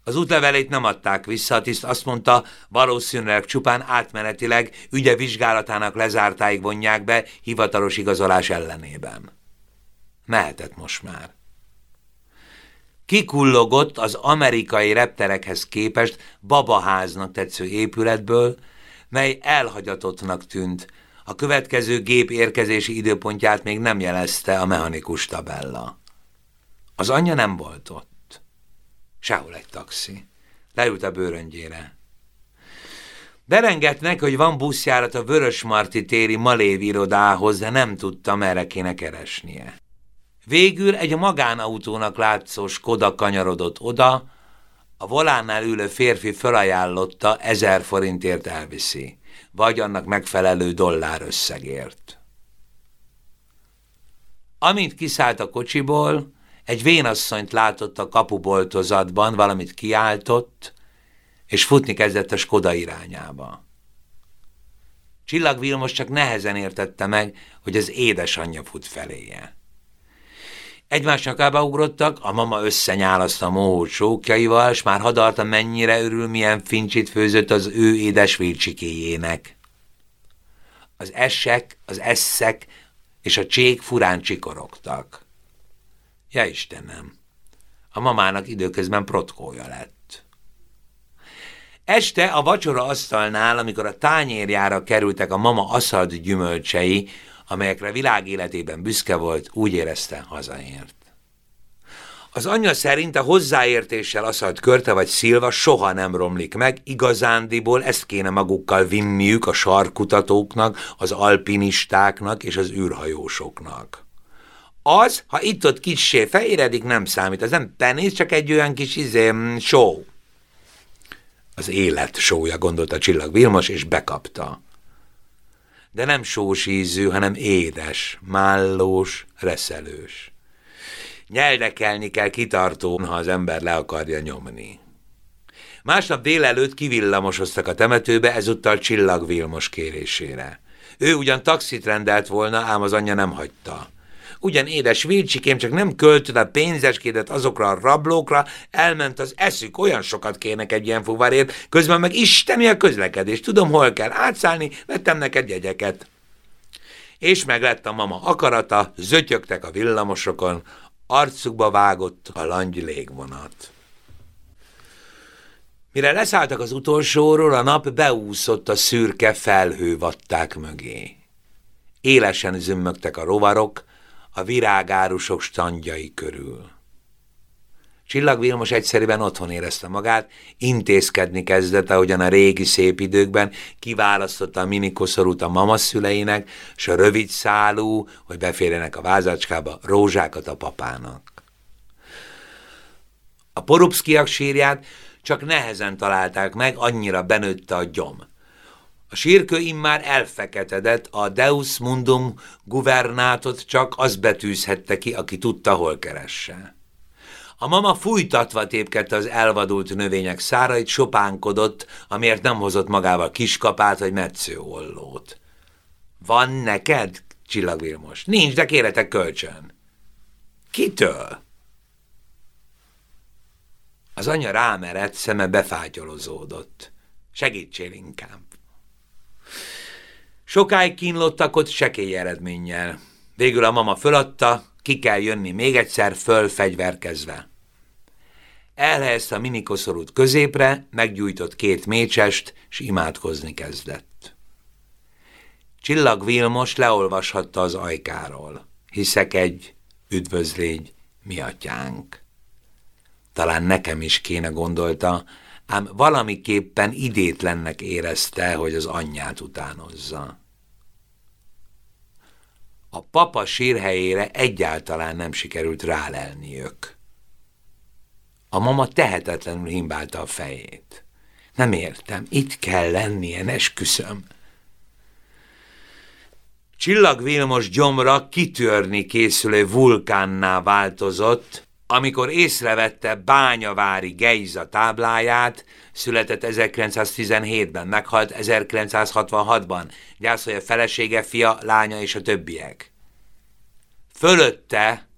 Az útlevelét nem adták vissza, a tiszt azt mondta, valószínűleg csupán átmenetileg ügye vizsgálatának lezártáig vonják be hivatalos igazolás ellenében. Mehetett most már kikullogott az amerikai repterekhez képest babaháznak tetsző épületből, mely elhagyatottnak tűnt, A következő gép érkezési időpontját még nem jelezte a mechanikus tabella. Az anyja nem volt ott. Sehol egy taxi. Leült a bőröngyére. Berengetnek, hogy van buszjárat a Vörösmarty téri Malév irodához, de nem tudta, merre kéne keresnie. Végül egy magánautónak látszó Skoda kanyarodott oda, a volánnál ülő férfi felajánlotta, ezer forintért elviszi, vagy annak megfelelő dollár összegért. Amint kiszállt a kocsiból, egy vénasszonyt látott a kapuboltozatban, valamit kiáltott, és futni kezdett a Skoda irányába. Csillag Vilmos csak nehezen értette meg, hogy az édesanyja fut feléje. Egymás nyakába ugrottak, a mama összenyálaszta a mohót sókjaival, s már hadarta mennyire örül, milyen fincsit főzött az ő édes vilcsikéjének. Az essek, az esszek és a csék furán csikorogtak. Ja Istenem, a mamának időközben protkója lett. Este a vacsora asztalnál, amikor a tányérjára kerültek a mama aszalt gyümölcsei, amelyekre világéletében büszke volt, úgy érezte hazaért. Az anyja szerint a hozzáértéssel aszalt körte vagy szilva soha nem romlik meg, igazándiból ezt kéne magukkal vinniük a sarkutatóknak, az alpinistáknak és az űrhajósoknak. Az, ha itt-ott kissé fehéredik, nem számít, az nem penész, csak egy olyan kis izé, mm, show. Az élet sója, gondolta Csillag Vilmos, és bekapta de nem sós ízű, hanem édes, mállós, reszelős. Nyeldekelni kell kitartó, ha az ember le akarja nyomni. Másnap délelőtt kivillamosoztak a temetőbe, ezúttal Csillag Vilmos kérésére. Ő ugyan taxit rendelt volna, ám az anyja nem hagyta. Ugyan édes Vilcsikém csak nem költött a pénzeskédet azokra a rablókra, elment az eszük, olyan sokat kérnek egy ilyen fuvarért, közben meg isteni a közlekedés, tudom, hol kell átszállni, vettem neked jegyeket. És meg lett a mama akarata, zötyögtek a villamosokon, arcukba vágott a langy légvonat. Mire leszálltak az utolsóról, a nap beúszott a szürke felhővatták mögé. Élesen zümmögtek a rovarok, a virágárusok standjai körül. Csillag Vilmos egyszerűen otthon érezte magát, intézkedni kezdett, ahogyan a régi szép időkben kiválasztotta a minikoszorút a mamaszüleinek, s a rövid szálú, hogy beférjenek a vázacskába, rózsákat a papának. A porubszkiak sírját csak nehezen találták meg, annyira benőtte a gyom. A sírkő immár elfeketedett, a Deus Mundum guvernátot csak az betűzhette ki, aki tudta, hol keresse. A mama fújtatva tépkedte az elvadult növények szárait, sopánkodott, amiért nem hozott magával kiskapát vagy metszőollót. Van neked? Csillag Vilmos. Nincs, de kéretek kölcsön. Kitől? Az anya rámerett, szeme befátyolozódott. Segítsél inkább. Sokáig kínlottak ott sekély eredménnyel. Végül a mama föladta, ki kell jönni még egyszer, fölfegyverkezve. Elhelyezte a minikoszorút középre, meggyújtott két mécsest, s imádkozni kezdett. Csillag Vilmos leolvashatta az ajkáról. Hiszek egy, üdvözlégy, mi atyánk. Talán nekem is kéne gondolta, ám valamiképpen idétlennek érezte, hogy az anyját utánozza. A papa sírhelyére egyáltalán nem sikerült rálelniük. A mama tehetetlenül himbálta a fejét. Nem értem, itt kell lennie, esküszöm. Csillag Vilmos gyomra kitörni készülő vulkánná változott, amikor észrevette Bányavári Geiza tábláját, született 1917-ben, meghalt 1966-ban, gyászolja felesége, fia, lánya és a többiek. Fölötte,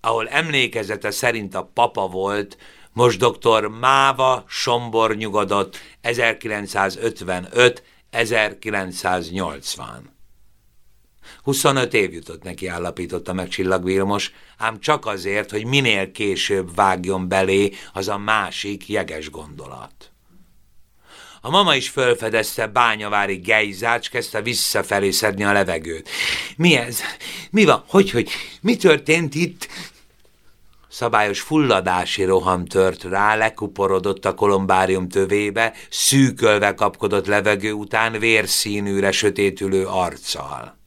ahol emlékezete szerint a papa volt, most dr. Máva Sombor nyugodott 1955-1980. 25 év jutott neki, állapította meg Csillag Vilmos, ám csak azért, hogy minél később vágjon belé az a másik jeges gondolat. A mama is fölfedezte bányavári gejzát, és kezdte visszafelé szedni a levegőt. Mi ez? Mi van? Hogy, hogy? Mi történt itt? Szabályos fulladási roham tört rá, lekuporodott a kolombárium tövébe, szűkölve kapkodott levegő után vérszínűre sötétülő arccal.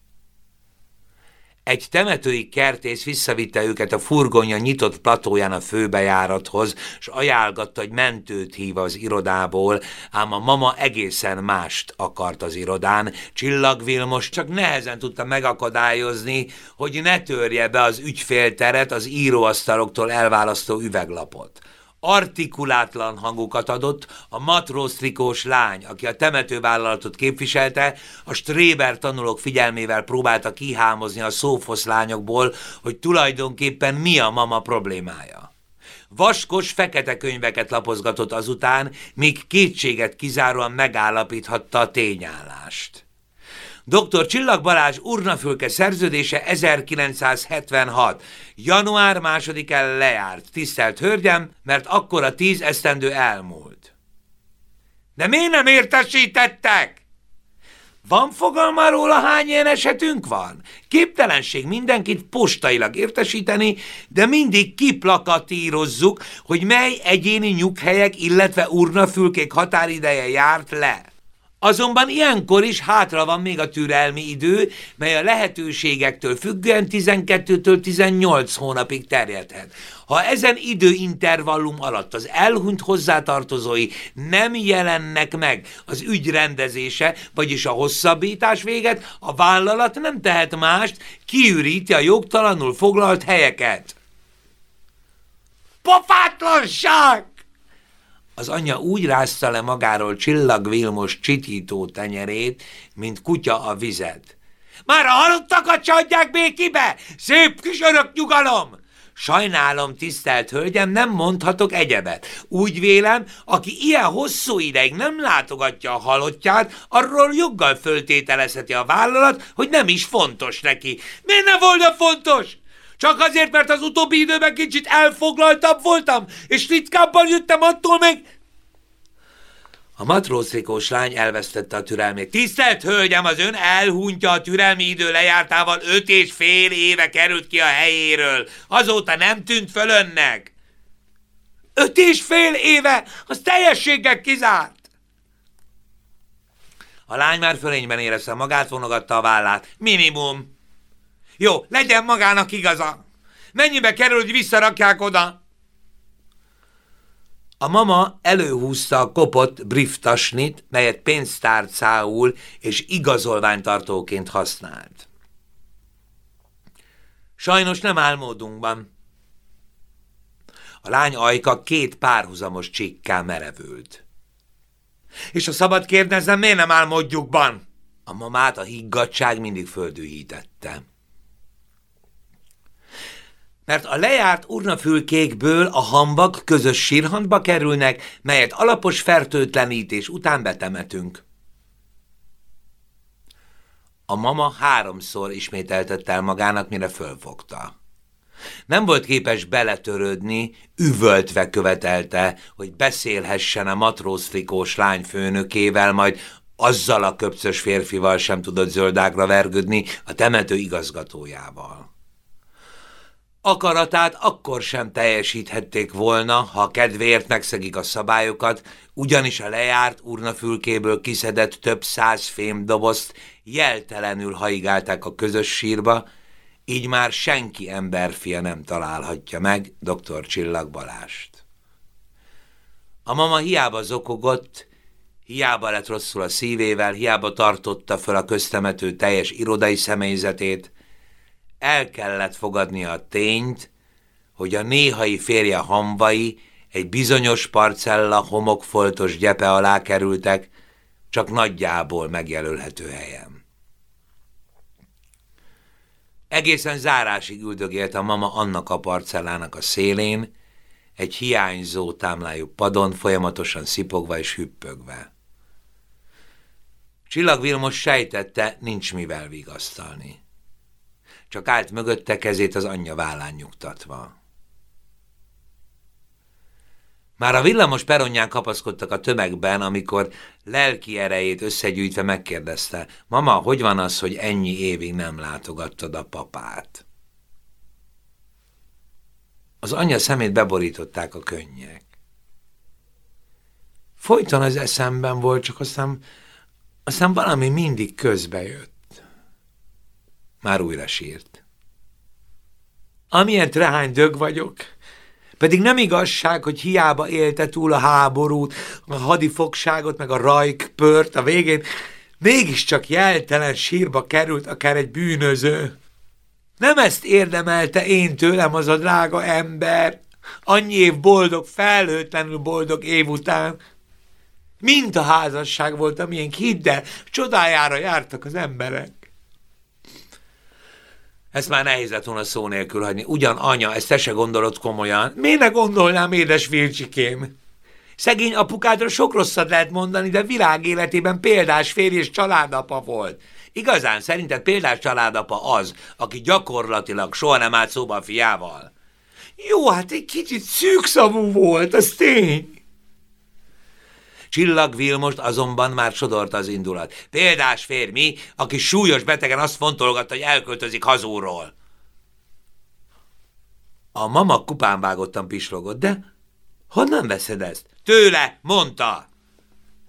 Egy temetői kertész visszavitte őket a furgonja nyitott platóján a főbejárathoz, s ajánlgatta, hogy mentőt hív az irodából, ám a mama egészen mást akart az irodán. Csillag Vilmos csak nehezen tudta megakadályozni, hogy ne törje be az ügyfélteret az íróasztaloktól elválasztó üveglapot artikulátlan hangukat adott a matróztrikós lány, aki a temetővállalatot képviselte, a Stréber tanulók figyelmével próbálta kihámozni a szófosz lányokból, hogy tulajdonképpen mi a mama problémája. Vaskos fekete könyveket lapozgatott azután, míg kétséget kizáróan megállapíthatta a tényállást. Dr. Csillag Balázs urnafülke szerződése 1976. Január el lejárt. Tisztelt hölgyem, mert akkor a tíz esztendő elmúlt. De miért nem értesítettek? Van fogalma róla, hány ilyen esetünk van? Képtelenség mindenkit postailag értesíteni, de mindig kiplakatírozzuk, hogy mely egyéni nyughelyek, illetve urnafülkék határideje járt le. Azonban ilyenkor is hátra van még a türelmi idő, mely a lehetőségektől függően 12-től 18 hónapig terjedhet. Ha ezen időintervallum alatt az elhunyt hozzátartozói nem jelennek meg az ügy rendezése, vagyis a hosszabbítás véget, a vállalat nem tehet mást, kiüríti a jogtalanul foglalt helyeket. Pofátlanság! Az anya úgy rázta le magáról csillagvilmos csitító tenyerét, mint kutya a vizet. Már a halottakat csadják békibe! Szép kis örök nyugalom! Sajnálom, tisztelt hölgyem, nem mondhatok egyebet. Úgy vélem, aki ilyen hosszú ideig nem látogatja a halottját, arról joggal föltételezheti a vállalat, hogy nem is fontos neki. Miért nem volna fontos? Csak azért, mert az utóbbi időben kicsit elfoglaltabb voltam, és ritkábban jöttem attól meg... A matrózrikós lány elvesztette a türelmét. Tisztelt hölgyem, az ön elhunytja a türelmi idő lejártával öt és fél éve került ki a helyéről. Azóta nem tűnt föl önnek. Öt és fél éve? Az teljességgel kizárt. A lány már fölényben érezte magát, vonogatta a vállát. Minimum. Jó, legyen magának igaza. Mennyibe kerül, hogy visszarakják oda? A mama előhúzta a kopott brieftasnit, melyet pénztárcául és igazolványtartóként használt. Sajnos nem álmodunkban. A lány ajka két párhuzamos csikká merevült. És a szabad kérdezem, miért nem álmodjukban? A mamát a higgadság mindig földűhítette mert a lejárt urnafülkékből a hambak közös sírhandba kerülnek, melyet alapos fertőtlenítés után betemetünk. A mama háromszor ismételtette el magának, mire fölfogta. Nem volt képes beletörődni, üvöltve követelte, hogy beszélhessen a matrózfrikós lány főnökével, majd azzal a köpcös férfival sem tudott zöldágra vergődni, a temető igazgatójával. Akaratát akkor sem teljesíthették volna, ha kedvéért megszegik a szabályokat, ugyanis a lejárt urnafülkéből kiszedett több száz fémdobozt jeltelenül haigálták a közös sírba, így már senki emberfia nem találhatja meg dr. Csillag Balást. A mama hiába zokogott, hiába lett rosszul a szívével, hiába tartotta föl a köztemető teljes irodai személyzetét, el kellett fogadnia a tényt, hogy a néhai férje hamvai egy bizonyos parcella homokfoltos gyepe alá kerültek, csak nagyjából megjelölhető helyen. Egészen zárásig üldögélt a mama annak a parcellának a szélén, egy hiányzó támlájú padon folyamatosan szipogva és hüppögve. Csillag Vilmos sejtette, nincs mivel vigasztalni csak állt mögötte kezét az anyja vállán nyugtatva. Már a villamos peronján kapaszkodtak a tömegben, amikor lelki erejét összegyűjtve megkérdezte, Mama, hogy van az, hogy ennyi évig nem látogattad a papát? Az anyja szemét beborították a könnyek. Folyton az eszemben volt, csak aztán, aztán valami mindig közbe jött. Már újra sírt. Amilyen rehány dög vagyok, pedig nem igazság, hogy hiába élte túl a háborút, a hadifogságot, meg a rajkpört a végén, mégiscsak jeltelen sírba került akár egy bűnöző. Nem ezt érdemelte én tőlem az a drága ember, annyi év boldog, felhőtlenül boldog év után. Mint a házasság volt, amilyen hidd el, csodájára jártak az emberek. Ezt már nehéz lett volna szó nélkül hagyni. Ugyan, anya, ezt te se gondolod komolyan. Miért ne gondolnám, édes Vilcsikém? Szegény apukádra sok rosszat lehet mondani, de világ életében példás férj és családapa volt. Igazán szerinted példás családapa az, aki gyakorlatilag soha nem állt szóba a fiával? Jó, hát egy kicsit szűkszavú volt, az tény. Csillag Vilmost azonban már sodorta az indulat. Példás férj mi, aki súlyos betegen azt fontolgatta, hogy elköltözik hazúról. A mama kupán vágottan pislogott, de honnan veszed ezt? Tőle, mondta.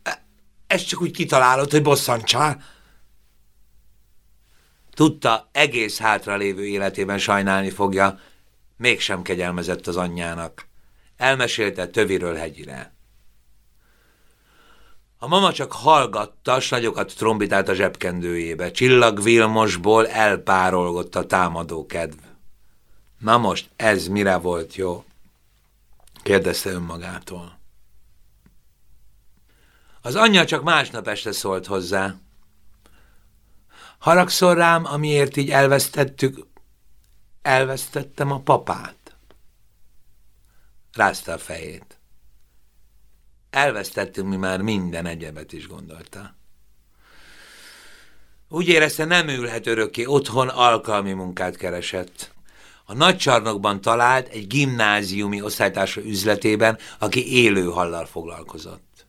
E, ezt csak úgy kitalálod, hogy bosszantsál. Tudta, egész hátra lévő életében sajnálni fogja, mégsem kegyelmezett az anyjának. Elmesélte töviről hegyire. A mama csak hallgatta, s nagyokat trombitált a zsebkendőjébe. Csillag Vilmosból elpárolgott a támadó kedv. Na most ez mire volt jó? kérdezte önmagától. Az anyja csak másnap este szólt hozzá. Haragszol rám, amiért így elvesztettük, elvesztettem a papát. Rázta a fejét. Elvesztettünk mi már minden egyebet is gondolta. Úgy érezte, nem ülhet örökké, otthon alkalmi munkát keresett. A nagycsarnokban talált egy gimnáziumi osztálytársa üzletében, aki élő hallal foglalkozott.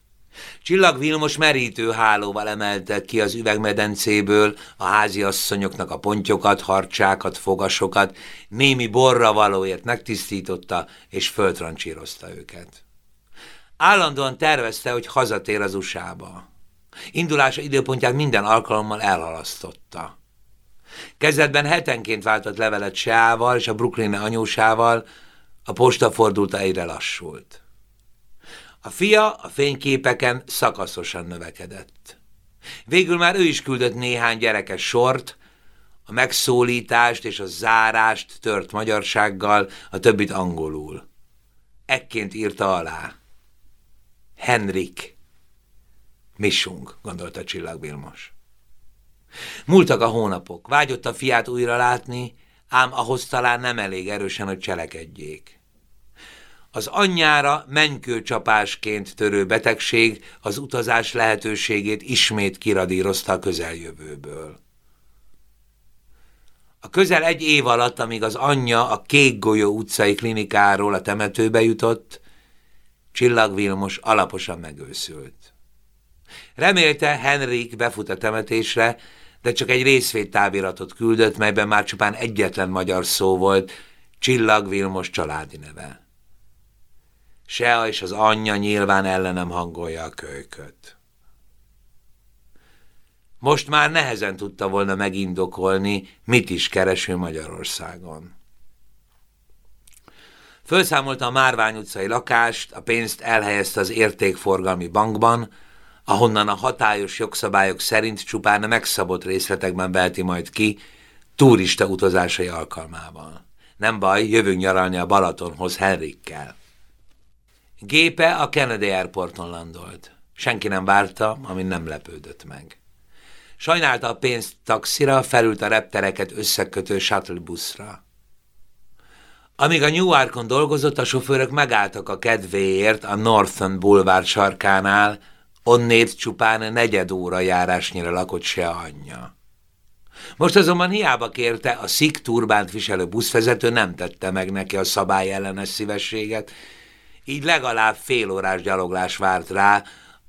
Csillag Vilmos merítő hálóval emelte ki az üvegmedencéből a háziasszonyoknak a pontyokat, harcsákat, fogasokat, némi borra valóért megtisztította és föltrancsírozta őket. Állandóan tervezte, hogy hazatér az USA-ba. Indulása időpontját minden alkalommal elhalasztotta. Kezdetben hetenként váltott levelet Seával és a Brooklyn anyósával, a posta fordulta egyre lassult. A fia a fényképeken szakaszosan növekedett. Végül már ő is küldött néhány gyerekes sort, a megszólítást és a zárást tört magyarsággal, a többit angolul. Ekként írta alá. Henrik. Missung, gondolta Csillag Vilmos. Múltak a hónapok, vágyott a fiát újra látni, ám ahhoz talán nem elég erősen, hogy cselekedjék. Az anyjára menykőcsapásként törő betegség az utazás lehetőségét ismét kiradírozta a közeljövőből. A közel egy év alatt, amíg az anyja a Kék Golyó utcai klinikáról a temetőbe jutott, Csillag Vilmos alaposan megőszült. Remélte Henrik befut a temetésre, de csak egy részvédtáviratot küldött, melyben már csupán egyetlen magyar szó volt, Csillag Vilmos családi neve. Sea és az anyja nyilván ellenem hangolja a kölyköt. Most már nehezen tudta volna megindokolni, mit is kereső Magyarországon. Fölszámolta a Márvány utcai lakást, a pénzt elhelyezte az értékforgalmi bankban, ahonnan a hatályos jogszabályok szerint csupán a megszabott részletekben belti majd ki, turista utazásai alkalmával. Nem baj, jövünk nyaralni a Balatonhoz Henrikkel. Gépe a Kennedy Airporton landolt. Senki nem várta, amin nem lepődött meg. Sajnálta a pénzt taxira, felült a reptereket összekötő shuttle buszra. Amíg a Newarkon dolgozott, a sofőrök megálltak a kedvéért a Northern Boulevard sarkánál, onnét csupán negyed óra járásnyira lakott se anyja. Most azonban hiába kérte, a szik turbánt viselő buszvezető nem tette meg neki a szabályellenes szívességet, így legalább fél órás gyaloglás várt rá,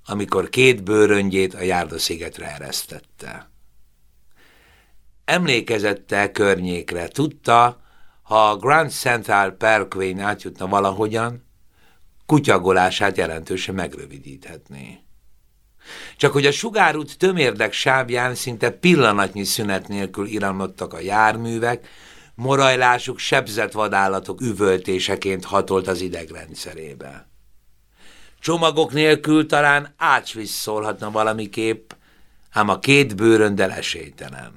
amikor két bőröngyét a járdaszigetre eresztette. Emlékezette környékre, tudta, ha a Grand Central Parkway-n átjutna valahogyan, kutyagolását jelentősen megrövidíthetné. Csak hogy a sugárút tömérdek sávján szinte pillanatnyi szünet nélkül iramodtak a járművek, morajlásuk sebzett vadállatok üvöltéseként hatolt az idegrendszerébe. Csomagok nélkül talán átsvisszolhatna valamiképp, ám a két bőröndel esélytelen.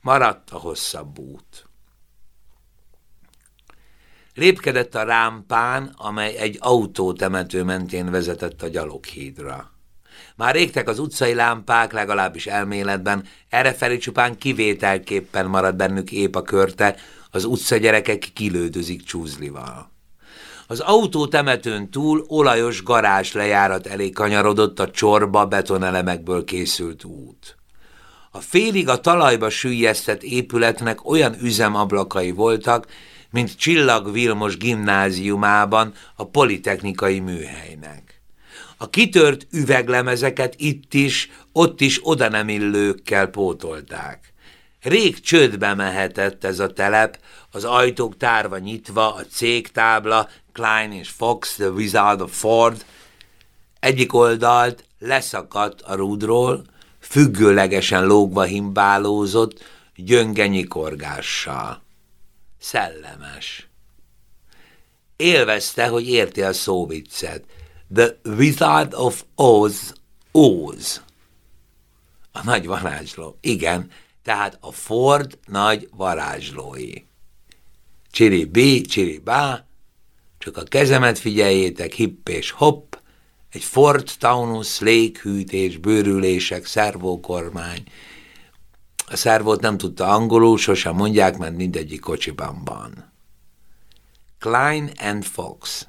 Maradt a hosszabb út. Lépkedett a rámpán, amely egy autótemető mentén vezetett a gyaloghídra. Már égtek az utcai lámpák, legalábbis elméletben, errefelé csupán kivételképpen marad bennük épp a körte, az utcagyerekek kilődözik csúzlival. Az autó temetőn túl olajos garázs lejárat elé kanyarodott a csorba betonelemekből készült út. A félig a talajba sűjjesztett épületnek olyan üzemablakai voltak, mint Csillag Vilmos gimnáziumában a Politechnikai Műhelynek. A kitört üveglemezeket itt is, ott is oda nem illőkkel pótolták. Rég csődbe mehetett ez a telep, az ajtók tárva nyitva, a cégtábla, Klein és Fox, The Wizard of Ford. Egyik oldalt leszakadt a rúdról, függőlegesen lógva himbálózott, gyöngenyi korgással. Szellemes. Élvezte, hogy érti a szóviccet. The Wizard of Oz, Oz. A nagy varázsló. Igen, tehát a Ford nagy varázslói. Csiri B, csiri bá, csak a kezemet figyeljétek, hipp és hopp, egy Ford Taunus, léghűtés, bőrülések, szervókormány. A szervót nem tudta angolul, sosem mondják, mert mindegyik kocsiban van. Klein and Fox.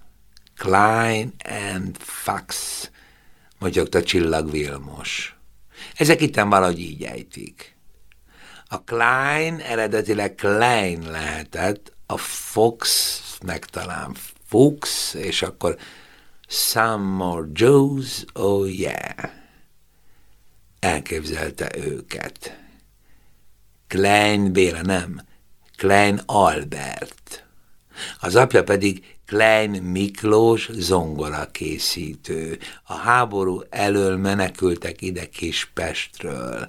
Klein and Fox, motyogta Csillag Vilmos. Ezek itten valahogy így ejtik. A Klein eredetileg Klein lehetett, a Fox meg talán Fuchs, és akkor Some more Joes, oh yeah. Elképzelte őket. Klein Béla nem, Klein Albert. Az apja pedig Klein Miklós zongora készítő. A háború elől menekültek ide Kispestről.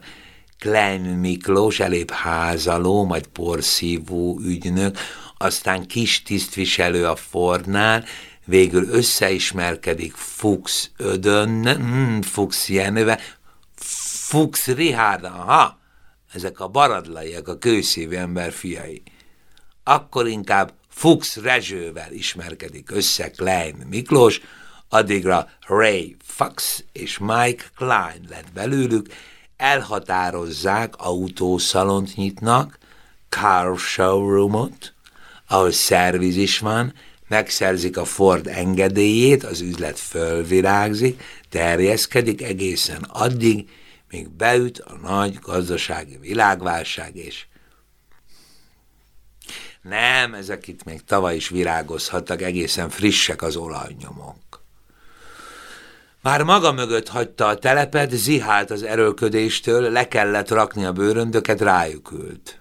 Klein Miklós elébb házaló, majd porszívó ügynök, aztán kis tisztviselő a Fordnál, végül összeismerkedik Fuchs Ödön, hmm, Fuchs Jenővel, Fuchs Richard, aha, ezek a baradlaiak, a kőszívű ember fiai. Akkor inkább Fuchs Rezsővel ismerkedik össze Klein Miklós, addigra Ray Fox és Mike Klein lett belőlük, elhatározzák, autószalont nyitnak, car showroomot, ahol szerviz is van, megszerzik a Ford engedélyét, az üzlet fölvirágzik, terjeszkedik egészen addig, míg beüt a nagy gazdasági világválság, és nem, ezek itt még tavaly is virágozhattak, egészen frissek az olajnyomok. Már maga mögött hagyta a telepet, zihált az erőlködéstől, le kellett rakni a bőröndöket, rájuk ült.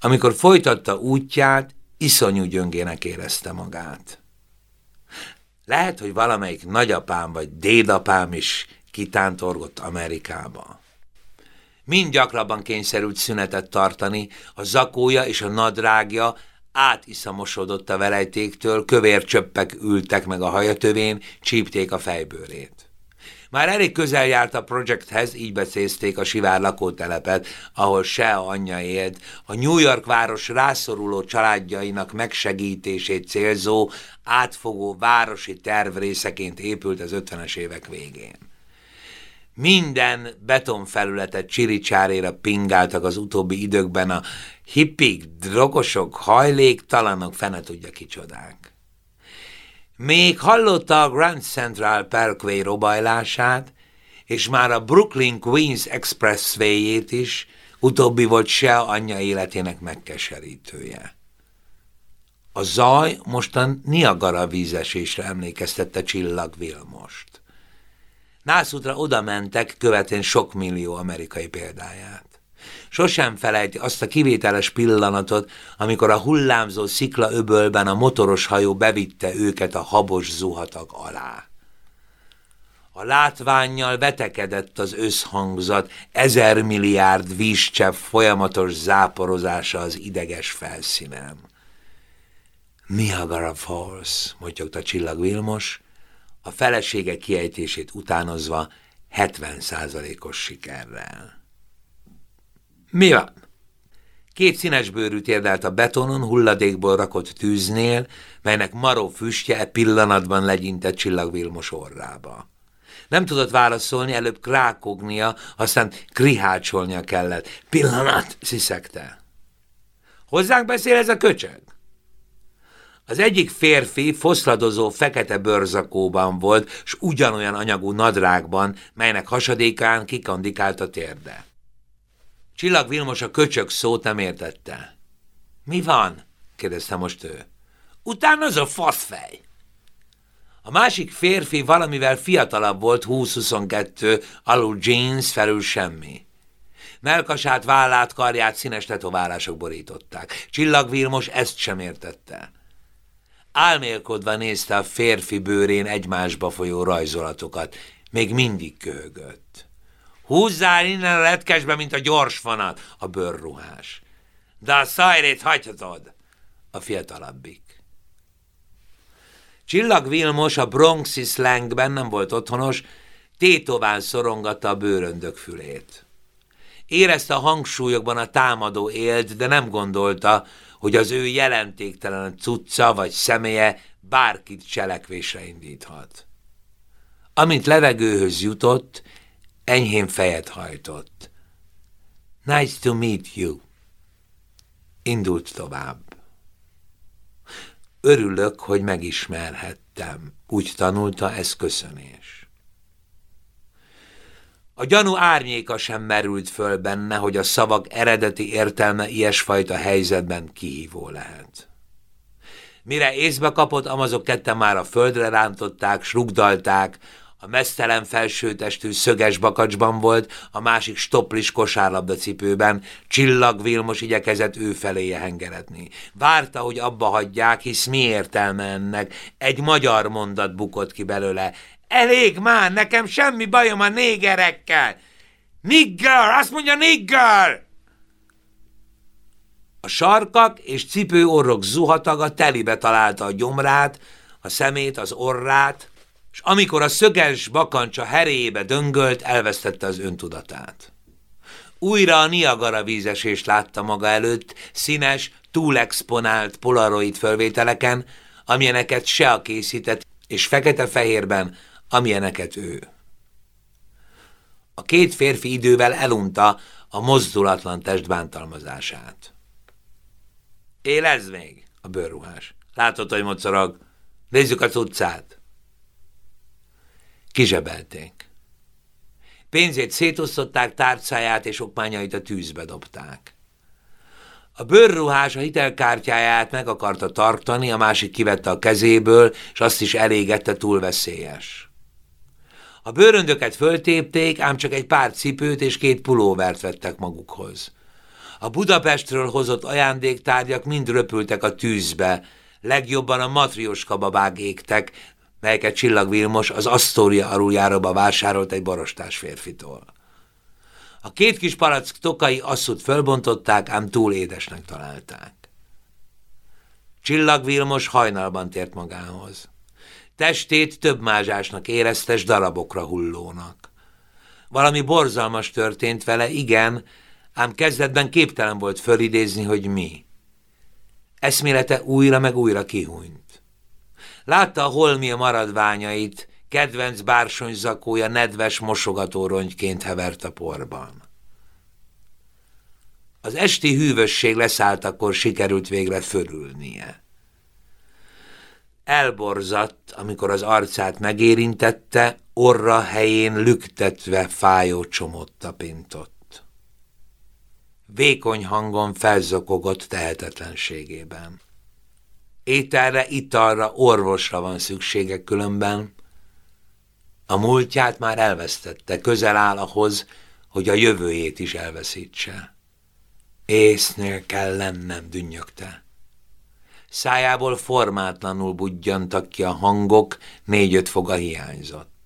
Amikor folytatta útját, iszonyú gyöngének érezte magát. Lehet, hogy valamelyik nagyapám vagy dédapám is kitántorgott Amerikába. Mind gyakrabban kényszerült szünetet tartani, a zakója és a nadrágja átiszamosodott a velejtéktől, kövér csöppek ültek meg a hajatövén, csípték a fejbőrét. Már elég közel járt a projekthez, így becézték a Sivár lakótelepet, ahol se anyja élt, a New York város rászoruló családjainak megsegítését célzó, átfogó városi terv részeként épült az 50-es évek végén. Minden betonfelületet csiricsáréra pingáltak az utóbbi időkben a hippik, drogosok, hajléktalanok, fene tudja kicsodák. Még hallotta a Grand Central Parkway robajlását, és már a Brooklyn Queens Expressway-jét is, utóbbi volt se anyja életének megkeserítője. A zaj mostan Niagara vízesésre emlékeztette Csillag Vilmost. Nászútra oda mentek, követén sok millió amerikai példáját. Sosem felejti azt a kivételes pillanatot, amikor a hullámzó szikla öbölben a motoros hajó bevitte őket a habos zuhatag alá. A látványjal vetekedett az összhangzat, ezer milliárd vízcsepp folyamatos záporozása az ideges felszínen. Niagara Falls, motyogta Csillag Vilmos, a felesége kiejtését utánozva 70 os sikerrel. Mi van? Két színes bőrű térdelt a betonon hulladékból rakott tűznél, melynek maró füstje e pillanatban legyintett Csillag Vilmos orrába. Nem tudott válaszolni, előbb krákognia, aztán krihácsolnia kellett. Pillanat, sziszegte. Hozzánk beszél ez a köcsög? Az egyik férfi foszladozó fekete bőrzakóban volt, s ugyanolyan anyagú nadrágban, melynek hasadékán kikandikált a térde. Csillag Vilmos a köcsög szót nem értette. Mi van? kérdezte most ő. Utána az a faszfej. A másik férfi valamivel fiatalabb volt, 20-22, alul jeans, felül semmi. Melkasát, vállát, karját színes tetoválások borították. Csillag Vilmos ezt sem értette. Álmélkodva nézte a férfi bőrén egymásba folyó rajzolatokat. Még mindig köhögött. Húzzál innen a letkesbe, mint a gyors fanat, a bőrruhás. De a szajrét hagyhatod, a fiatalabbik. Csillag Vilmos a bronxi slangben nem volt otthonos, tétován szorongatta a bőröndök fülét. Érezte a hangsúlyokban a támadó élt, de nem gondolta, hogy az ő jelentéktelen cucca vagy személye bárkit cselekvésre indíthat. Amint levegőhöz jutott, enyhén fejet hajtott. Nice to meet you. Indult tovább. Örülök, hogy megismerhettem. Úgy tanulta, ez köszönés. A gyanú árnyéka sem merült föl benne, hogy a szavak eredeti értelme ilyesfajta helyzetben kihívó lehet. Mire észbe kapott, amazok ketten már a földre rántották, srugdalták, a mesztelen felsőtestű szöges bakacsban volt, a másik stoplis kosárlabda cipőben, csillag Vilmos igyekezett ő feléje hengeretni. Várta, hogy abba hagyják, hisz mi értelme ennek? Egy magyar mondat bukott ki belőle. Elég már, nekem semmi bajom a négerekkel! Nigger, azt mondja nigger! A sarkak és cipő orrok zuhataga telibe találta a gyomrát, a szemét, az orrát, és amikor a szöges bakancsa herébe döngölt, elvesztette az öntudatát. Újra a Niagara vízesést látta maga előtt, színes, túlexponált polaroid fölvételeken, amilyeneket se a készített, és fekete-fehérben, amilyeneket ő. A két férfi idővel elunta a mozdulatlan test bántalmazását. Élez még, a bőrruhás. Látod, hogy mocorog? Nézzük a cuccát. Kizsebelték. Pénzét szétosztották, tárcáját és okmányait a tűzbe dobták. A bőrruhás a hitelkártyáját meg akarta tartani, a másik kivette a kezéből, és azt is elégette túl veszélyes. A bőröndöket föltépték, ám csak egy pár cipőt és két pulóvert vettek magukhoz. A Budapestről hozott ajándéktárgyak mind röpültek a tűzbe, legjobban a matrioska babák égtek, melyeket Csillag Vilmos az Astoria aluljáróba vásárolt egy borostás férfitól. A két kis palack tokai asszút fölbontották, ám túl édesnek találták. Csillag Vilmos hajnalban tért magához. Testét több mázsásnak érezte, darabokra hullónak. Valami borzalmas történt vele, igen, ám kezdetben képtelen volt fölidézni, hogy mi. Eszmélete újra meg újra kihúnyt. Látta a holmi maradványait, kedvenc bársonyzakója nedves mosogató rongyként hevert a porban. Az esti hűvösség leszállt, akkor sikerült végre fölülnie. Elborzadt, amikor az arcát megérintette, orra helyén lüktetve fájó csomót tapintott. Vékony hangon felzokogott tehetetlenségében. Ételre, italra, orvosra van szüksége különben. A múltját már elvesztette, közel áll ahhoz, hogy a jövőjét is elveszítse. Észnél kell lennem, dünnyögte. Szájából formátlanul budjantak ki a hangok, négy-öt foga hiányzott.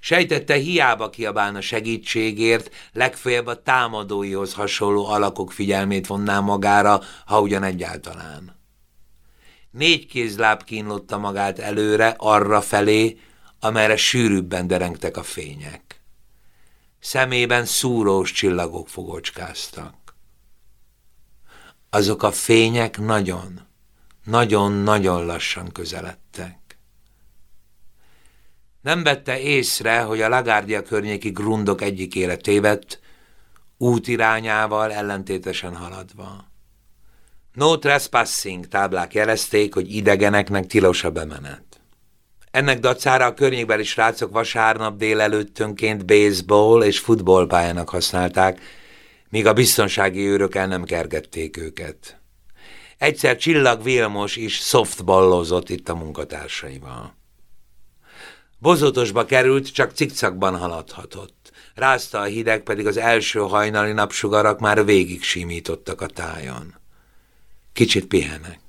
Sejtette, hiába kiabálna segítségért, legfeljebb a támadóihoz hasonló alakok figyelmét vonná magára, ha ugyan egyáltalán. Négy kézláb kínlotta magát előre, arra felé, amerre sűrűbben derengtek a fények. Szemében szúrós csillagok fogocskáztak. Azok a fények nagyon, nagyon-nagyon lassan közeledtek. Nem vette észre, hogy a Lagárdia környéki grundok egyik tévedt, útirányával ellentétesen haladva. No trespassing táblák jelezték, hogy idegeneknek tilos a bemenet. Ennek dacára a környékbeli srácok vasárnap délelőttönként baseball és futballpályának használták, míg a biztonsági őrök el nem kergették őket. Egyszer Csillag Vilmos is softballozott itt a munkatársaival. Bozotosba került, csak cikcakban haladhatott. Rázta a hideg, pedig az első hajnali napsugarak már végig simítottak a tájon. Kicsit pihenek.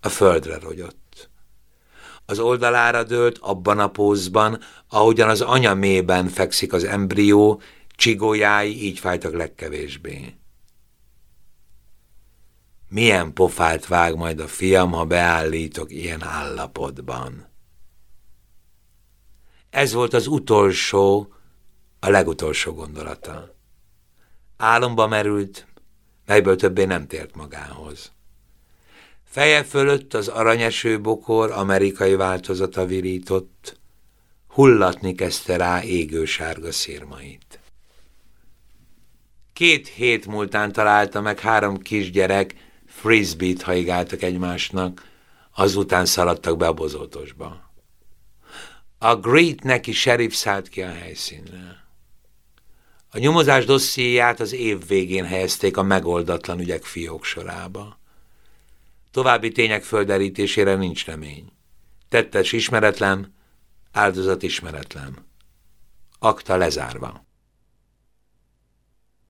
A földre rogyott. Az oldalára dőlt abban a pózban, ahogyan az anya mében fekszik az embrió, csigójái így fájtak legkevésbé. Milyen pofát vág majd a fiam, ha beállítok ilyen állapotban? Ez volt az utolsó, a legutolsó gondolata. Álomba merült, melyből többé nem tért magához. Feje fölött az aranyeső bokor amerikai változata virított, hullatni kezdte rá égő sárga szírmait. Két hét múltán találta meg három kisgyerek, frisbee-t haigáltak egymásnak, azután szaladtak be a bozótosba. A Great neki sheriff szállt ki a helyszínre. A nyomozás dossziéját az év végén helyezték a megoldatlan ügyek fiók sorába. További tények földerítésére nincs remény. Tettes ismeretlen, áldozat ismeretlen. Akta lezárva.